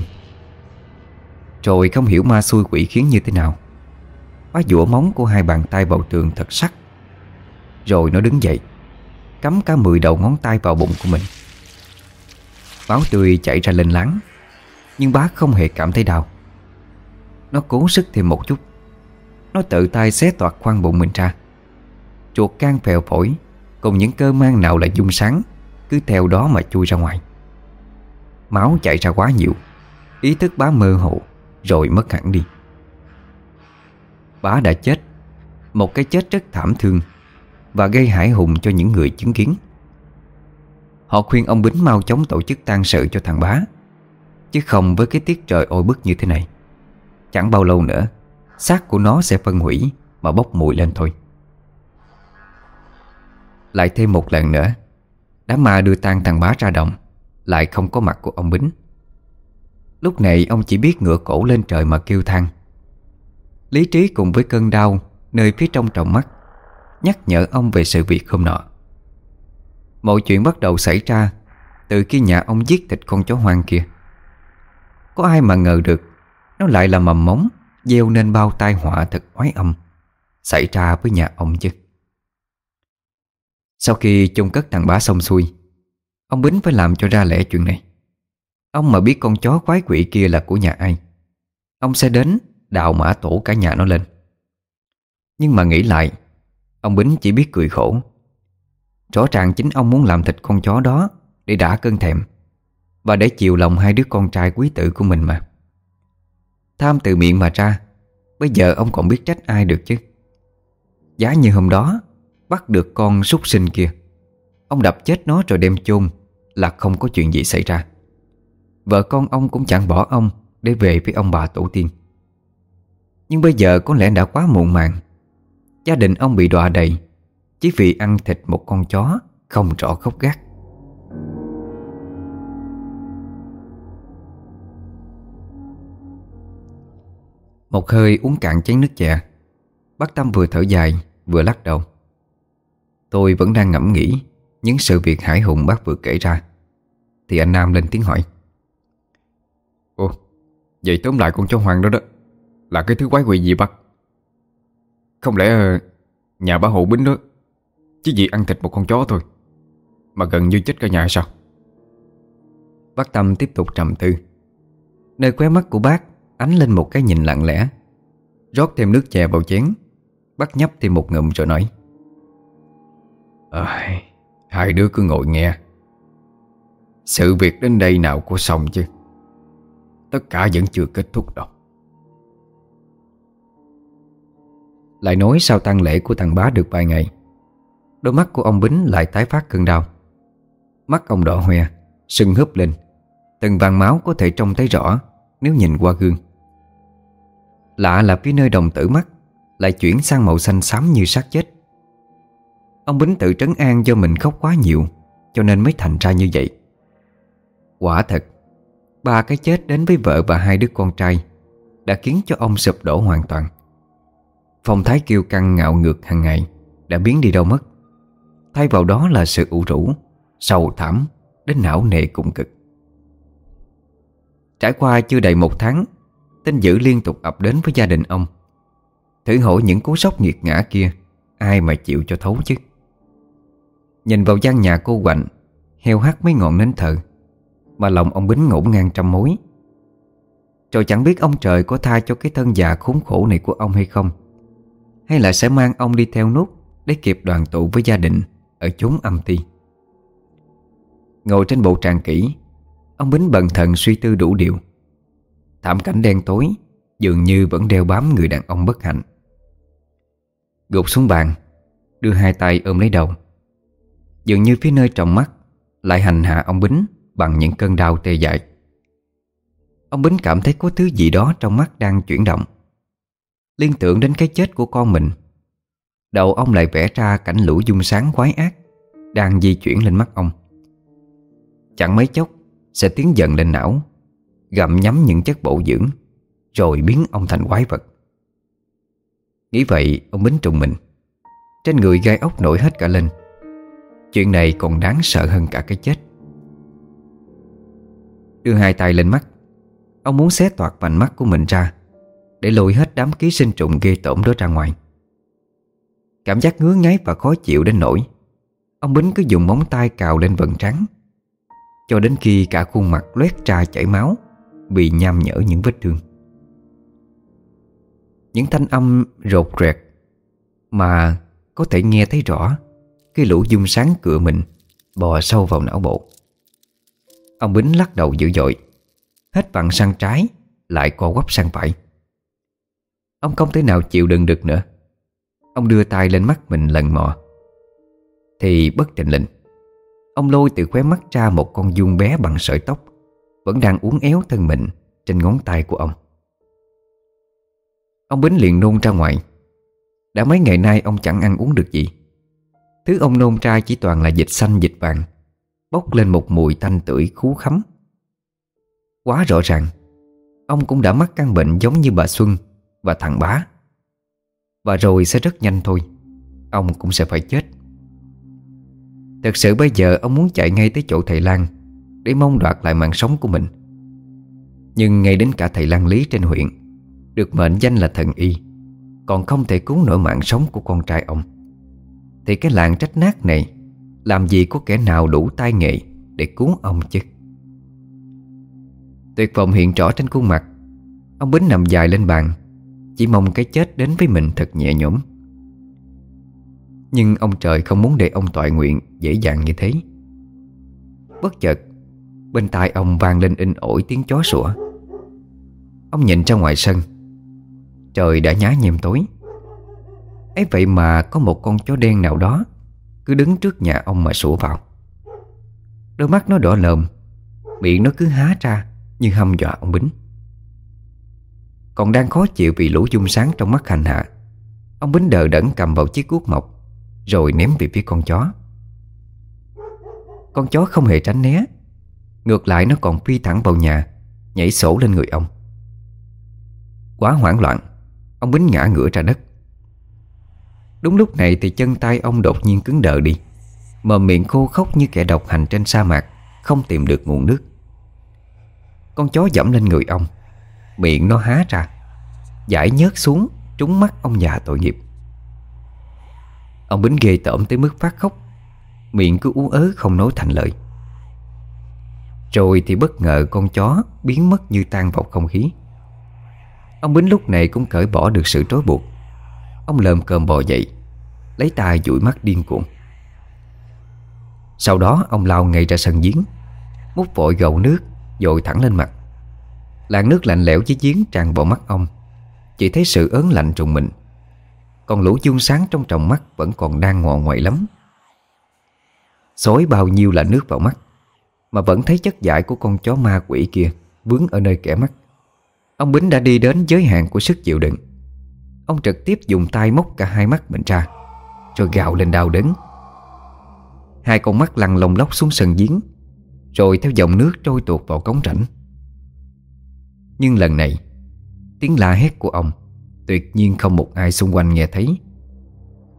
Rồi không hiểu ma xui quỷ khiến như thế nào. Bá dũa móng của hai bàn tay vào tường thật sắc. Rồi nó đứng dậy, Cắm cả mười đầu ngón tay vào bụng của mình. Máu tươi chảy ra lên láng, Nhưng bá không hề cảm thấy đau. Nó cố sức thêm một chút. Nó tự tay xé toạc khoang bụng mình ra. Chuột can phèo phổi, Cùng những cơ mang nào là dung sáng, Cứ theo đó mà chui ra ngoài. Máu chảy ra quá nhiều, Ý thức bá mơ hồ, Rồi mất hẳn đi. Bá đã chết, Một cái chết rất thảm thương, Và gây hãi hùng cho những người chứng kiến. Họ khuyên ông Bính mau chóng tổ chức tang sự cho thằng bá, Chứ không với cái tiết trời ôi bức như thế này. Chẳng bao lâu nữa, xác của nó sẽ phân hủy Mà bốc mùi lên thôi. Lại thêm một lần nữa. Đám ma đưa tang thằng bá ra đồng. Lại không có mặt của ông Bính. Lúc này ông chỉ biết ngửa cổ lên trời mà kêu than. Lý trí cùng với cơn đau Nơi phía trong trọng mắt, Nhắc nhở ông về sự việc hôm nọ. Mọi chuyện bắt đầu xảy ra Từ khi nhà ông giết thịt con chó hoang kia. Có ai mà ngờ được, Nó lại là mầm móng Gieo nên bao tai họa thật oái âm Xảy ra với nhà ông chứ? Sau khi chôn cất thằng bá xong xuôi, Ông Bính phải làm cho ra lẽ chuyện này. Ông mà biết con chó quái quỷ kia là của nhà ai, Ông sẽ đến đào mã tổ cả nhà nó lên. Nhưng mà nghĩ lại, Ông Bính chỉ biết cười khổ. Rõ ràng chính ông muốn làm thịt con chó đó Để đả cơn thèm Và để chiều lòng hai đứa con trai quý tử của mình mà. Tham từ miệng mà ra, Bây giờ ông còn biết trách ai được chứ? Giá như hôm đó Bắt được con súc sinh kia. Ông đập chết nó rồi đem chôn Là không có chuyện gì xảy ra. Vợ con ông cũng chẳng bỏ ông Để về với ông bà tổ tiên. Nhưng bây giờ có lẽ đã quá muộn màng. Gia đình ông bị đọa đầy, Chỉ vì ăn thịt một con chó Không rõ gốc gác. Một hơi uống cạn chén nước chè, Bác Tâm vừa thở dài, Vừa lắc đầu. Tôi vẫn đang ngẫm nghĩ Những sự việc hải hùng bác vừa kể ra. Thì anh Nam lên tiếng hỏi.
Ồ Vậy tóm lại con chó hoang đó đó Là cái thứ quái quỷ gì bác? Không lẽ ờ, Nhà bá hộ bính đó Chỉ vì ăn thịt một con chó thôi Mà gần như chết cả nhà sao?
Bác Tâm tiếp tục trầm tư. Nơi khóe mắt của bác Ánh lên một cái nhìn lặng lẽ. Rót thêm nước chè vào chén Bác nhấp thêm một ngụm rồi nói
à, Hai đứa cứ ngồi nghe. Sự việc đến đây nào có xong chứ? Tất cả vẫn chưa kết thúc đâu.
Lại nói sau tang lễ của thằng bá được vài ngày Đôi mắt của ông Bính lại tái phát cơn đau. Mắt ông đỏ hoe Sưng húp lên. Từng vàng máu có thể trông thấy rõ Nếu nhìn qua gương. Lạ là phía nơi đồng tử mắt Lại chuyển sang màu xanh xám như xác chết. Ông Bính tự trấn an do mình khóc quá nhiều, Cho nên mới thành ra như vậy. Quả thật, Ba cái chết đến với vợ và hai đứa con trai Đã khiến cho ông sụp đổ hoàn toàn. Phong thái kiêu căng ngạo ngược hàng ngày Đã biến đi đâu mất. Thay vào đó là sự ủ rũ, Sầu thảm Đến não nề cùng cực. Trải qua chưa đầy một tháng Tin dữ liên tục ập đến với gia đình ông, Thử hỏi những cú sốc nghiệt ngã kia Ai mà chịu cho thấu chứ? Nhìn vào gian nhà cô quạnh, Heo hắt mấy ngọn nến thờ Mà lòng ông Bính ngổn ngang trăm mối. Rồi chẳng biết ông trời có tha cho cái thân già khốn khổ này của ông hay không, Hay là sẽ mang ông đi theo nút Để kịp đoàn tụ với gia đình Ở chốn âm ti. Ngồi trên bộ tràng kỹ, Ông Bính bần thần suy tư đủ điều. Thảm cảnh đen tối, Dường như vẫn đeo bám người đàn ông bất hạnh. Gục xuống bàn, Đưa hai tay ôm lấy đầu. Dường như phía nơi trọng mắt Lại hành hạ ông Bính Bằng những cơn đau tê dại. Ông Bính cảm thấy có thứ gì đó trong mắt đang chuyển động. Liên tưởng đến cái chết của con mình, Đầu ông lại vẽ ra cảnh lũ dung sáng quái ác Đang di chuyển lên mắt ông. Chẳng mấy chốc Sẽ tiến dần lên não, Gặm nhắm những chất bổ dưỡng, Rồi biến ông thành quái vật. Nghĩ vậy, ông Bính trùng mình. Trên người gai ốc nổi hết cả lên. Chuyện này còn đáng sợ hơn cả cái chết. Đưa hai tay lên mắt. Ông muốn xé toạc vành mắt của mình ra, Để lôi hết đám ký sinh trùng ghê tởm đó ra ngoài. Cảm giác ngứa ngáy và khó chịu đến nỗi, Ông Bính cứ dùng móng tay cào lên vần trắng Cho đến khi cả khuôn mặt loét ra chảy máu, Bị nham nhở những vết thương. Những thanh âm rột rẹt Mà có thể nghe thấy rõ cái lũ dung sáng cửa mình, Bò sâu vào não bộ. Ông Bính lắc đầu dữ dội, Hết vặn sang trái, Lại co quắp sang phải. Ông không thể nào chịu đựng được nữa. Ông đưa tay lên mắt mình lần mò. Thì bất tình lệnh. Ông lôi từ khóe mắt ra một con dung bé bằng sợi tóc, Vẫn đang uốn éo thân mình Trên ngón tay của ông. Ông Bính liền nôn ra ngoài. Đã mấy ngày nay ông chẳng ăn uống được gì. Thứ ông nôn ra chỉ toàn là dịch xanh dịch vàng, Bốc lên một mùi tanh tưởi khú khắm Quá rõ ràng, Ông cũng đã mắc căn bệnh giống như bà Xuân Và thằng bá. Và rồi sẽ rất nhanh thôi, Ông cũng sẽ phải chết. Thật sự bây giờ ông muốn chạy ngay tới chỗ thầy Lan Để mong đoạt lại mạng sống của mình. Nhưng ngay đến cả thầy Lan Lý trên huyện, Được mệnh danh là thần y, Còn không thể cứu nổi mạng sống của con trai ông. Thì cái làng trách nát này, Làm gì có kẻ nào đủ tai nghệ Để cứu ông chứ? Tuyệt vọng hiện rõ trên khuôn mặt. Ông Bính nằm dài lên bàn, Chỉ mong cái chết đến với mình thật nhẹ nhõm. Nhưng ông trời không muốn để ông toại nguyện Dễ dàng như thế. Bất chợt, Bên tai ông vang lên in ổi tiếng chó sủa. Ông nhìn ra ngoài sân. Trời đã nhá nhem tối ấy vậy mà có một con chó đen nào đó Cứ đứng trước nhà ông mà sủa vào. Đôi mắt nó đỏ lờm, Miệng nó cứ há ra như hăm dọa ông Bính. Còn đang khó chịu vì lũ dung sáng trong mắt hành hạ, Ông Bính đờ đẫn cầm vào chiếc cuốc mộc Rồi ném về phía con chó. Con chó không hề tránh né, Ngược lại nó còn phi thẳng vào nhà, Nhảy sổ lên người ông. Quá hoảng loạn, Ông Bính ngã ngửa ra đất. Đúng lúc này thì chân tay ông đột nhiên cứng đờ đi, Mà miệng khô khóc như kẻ độc hành trên sa mạc, Không tìm được nguồn nước. Con chó dẫm lên người ông, Miệng nó há ra, Giải nhớt xuống, Trúng mắt ông già tội nghiệp. Ông Bính ghê tởm tới mức phát khóc, Miệng cứ ú ớ không nói thành lời. Rồi thì bất ngờ con chó Biến mất như tan vào không khí. Ông Bính lúc này cũng cởi bỏ được sự trói buộc. Ông lơm cơm bò dậy Lấy tay dụi mắt điên cuồng. Sau đó, ông lao ngay ra sân giếng, Múc vội gầu nước, Dội thẳng lên mặt. Làn nước lạnh lẽo dưới giếng tràn vào mắt ông, Chỉ thấy sự ớn lạnh trùng mình. Còn lũ chung sáng trong tròng mắt Vẫn còn đang ngọ ngoại lắm. Xối bao nhiêu là nước vào mắt, Mà vẫn thấy chất dại của con chó ma quỷ kia Vướng ở nơi kẻ mắt. Ông Bính đã đi đến giới hạn của sức chịu đựng. Ông trực tiếp dùng tay móc cả hai mắt mình ra. Rồi gào lên đau đớn. Hai con mắt lăn lồng lóc xuống sân giếng, rồi theo dòng nước trôi tuột vào cống rãnh. Nhưng lần này, Tiếng la hét của ông Tuyệt nhiên không một ai xung quanh nghe thấy.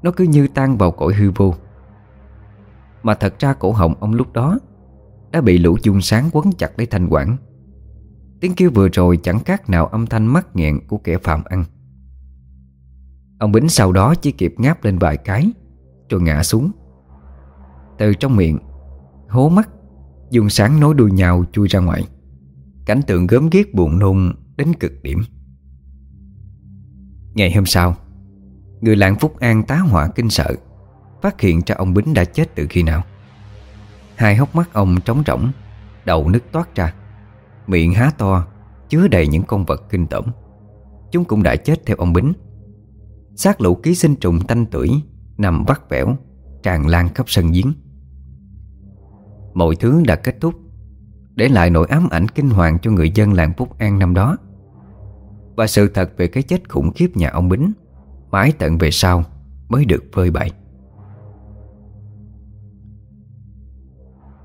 Nó cứ như tan vào cõi hư vô. Mà thật ra cổ họng ông lúc đó Đã bị lũ chung sáng quấn chặt lấy thanh quản. Tiếng kêu vừa rồi chẳng khác nào âm thanh mắc nghẹn của kẻ phạm ăn. Ông Bính sau đó chỉ kịp ngáp lên vài cái, Rồi ngã xuống. Từ trong miệng, Hố mắt, Dùng sáng nối đuôi nhau chui ra ngoài. Cảnh tượng gớm ghiếc buồn nôn đến cực điểm. Ngày hôm sau, Người làng Phúc An tá hỏa kinh sợ, Phát hiện ra ông Bính đã chết từ khi nào. Hai hốc mắt ông trống rỗng, Đầu nứt toát ra, Miệng há to, Chứa đầy những con vật kinh tởm. Chúng cũng đã chết theo ông Bính xác lũ ký sinh trùng tanh tuổi Nằm vắt vẻo, Tràn lan khắp sân giếng. Mọi thứ đã kết thúc, Để lại nỗi ám ảnh kinh hoàng cho người dân làng Phúc An năm đó. Và sự thật về cái chết khủng khiếp nhà ông Bính Mãi tận về sau Mới được phơi bày.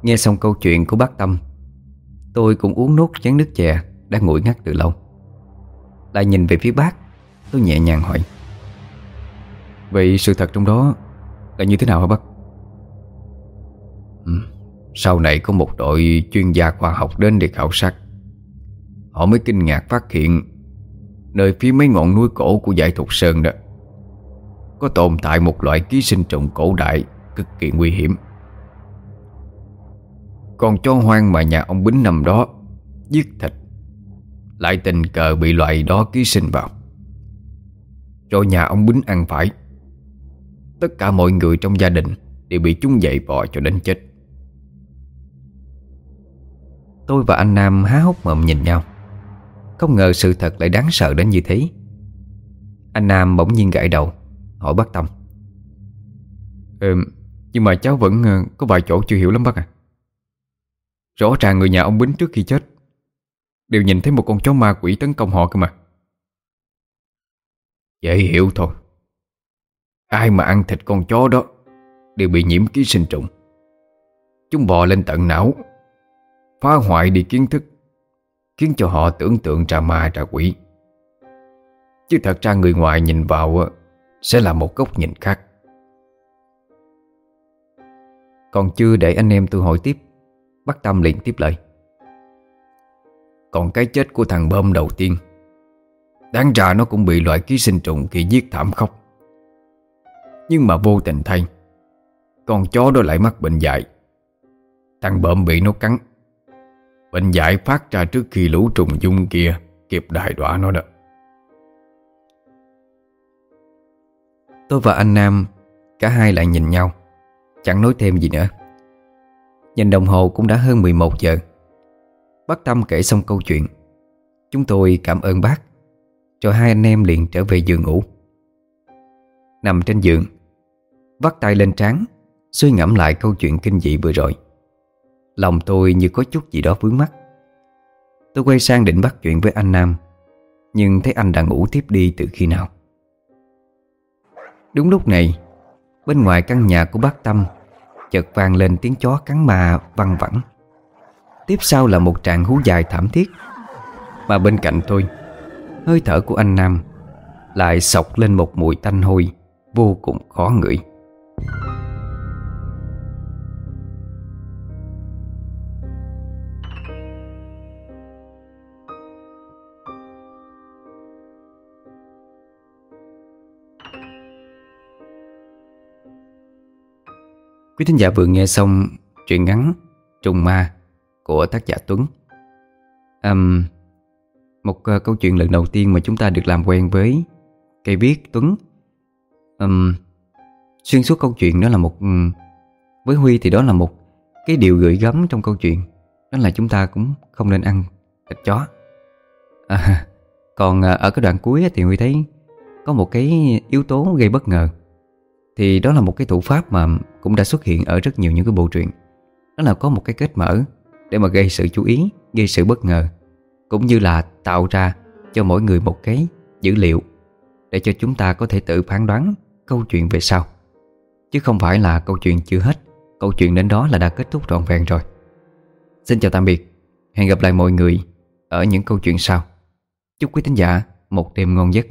Nghe xong câu chuyện của bác Tâm, Tôi cũng uống nốt chén nước chè Đã nguội ngắt từ lâu. Lại nhìn về phía bác, Tôi nhẹ nhàng hỏi.
Vậy sự thật trong đó Là như thế nào hả bác?
Ừ. Sau này có một đội chuyên gia khoa học đến để khảo sát. Họ mới kinh ngạc phát hiện Nơi phía mấy ngọn núi cổ của dãy Thục Sơn đó Có tồn tại một loại ký sinh trùng cổ đại Cực kỳ nguy hiểm. Còn chó hoang mà nhà ông Bính nằm đó Giết thịt, Lại tình cờ bị loại đó ký sinh vào. Rồi nhà ông Bính ăn phải. Tất cả mọi người trong gia đình Đều bị chúng dậy bò cho đến chết. Tôi và anh Nam há hốc mồm nhìn nhau. Không ngờ sự thật lại đáng sợ đến như thế. Anh Nam bỗng nhiên gãi đầu Hỏi bác Tâm.
Ừ, nhưng mà cháu vẫn ờ, có vài chỗ chưa hiểu lắm bác à Rõ ràng người nhà ông Bính trước khi chết Đều nhìn thấy một con chó ma quỷ tấn công họ cơ mà.
Dễ hiểu thôi Ai mà ăn thịt con chó đó Đều bị nhiễm ký sinh trùng. Chúng bò lên tận não, Phá hoại đi kiến thức, Khiến cho họ tưởng tượng trà ma trà quỷ. Chứ thật ra người ngoài nhìn vào ờ, Sẽ là một góc nhìn khác. Còn chưa để anh em tôi hỏi tiếp, Bắt Tâm liền tiếp lời. Còn cái chết của thằng bơm đầu tiên, Đáng ra nó cũng bị loại ký sinh trùng kia giết thảm khốc. Nhưng mà vô tình thay. Con chó đó lại mắc bệnh dại Thằng bợm bị nó cắn. Bệnh dại phát ra trước khi lũ trùng dung kia Kịp đại đọa nó đó. Tôi và anh Nam, Cả hai lại nhìn nhau. Chẳng nói thêm gì nữa. Nhìn đồng hồ cũng đã hơn 11 giờ. Bác Tâm kể xong câu chuyện. Chúng tôi cảm ơn bác. Rồi hai anh em liền trở về giường ngủ. Nằm trên giường Vắt tay lên trán, Suy ngẫm lại câu chuyện kinh dị vừa rồi. Lòng tôi như có chút gì đó vướng mắt Tôi quay sang định bắt chuyện với anh Nam, Nhưng thấy anh đã ngủ tiếp đi từ khi nào. Đúng lúc này, Bên ngoài căn nhà của bác Tâm Chợt vang lên tiếng chó cắn ma văng vẳng. Tiếp sau là một tràng hú dài thảm thiết, Mà bên cạnh tôi, Hơi thở của anh Nam Lại sọc lên một mùi tanh hôi Vô cùng khó ngửi. Quý thính giả vừa nghe xong truyện ngắn Trùng Ma của tác giả Tuấn. Um, Một uh, câu chuyện lần đầu tiên mà chúng ta được làm quen với cây viết Tuấn. Um, Xuyên suốt câu chuyện đó là một ừ, Với Huy thì đó là một cái điều gửi gắm trong câu chuyện. Đó là chúng ta cũng không nên ăn thịt chó. À, Còn à, ở cái đoạn cuối thì Huy thấy Có một cái yếu tố gây bất ngờ. Thì đó là một cái thủ pháp mà cũng đã xuất hiện ở rất nhiều những cái bộ truyện. Đó là có một cái kết mở để mà gây sự chú ý, gây sự bất ngờ Cũng như là tạo ra cho mỗi người một cái dữ liệu Để cho chúng ta có thể tự phán đoán câu chuyện về sau. Chứ không phải là câu chuyện chưa hết. Câu chuyện đến đó là đã kết thúc trọn vẹn rồi. Xin chào tạm biệt. Hẹn gặp lại mọi người ở những câu chuyện sau. Chúc quý thính giả một đêm ngon giấc.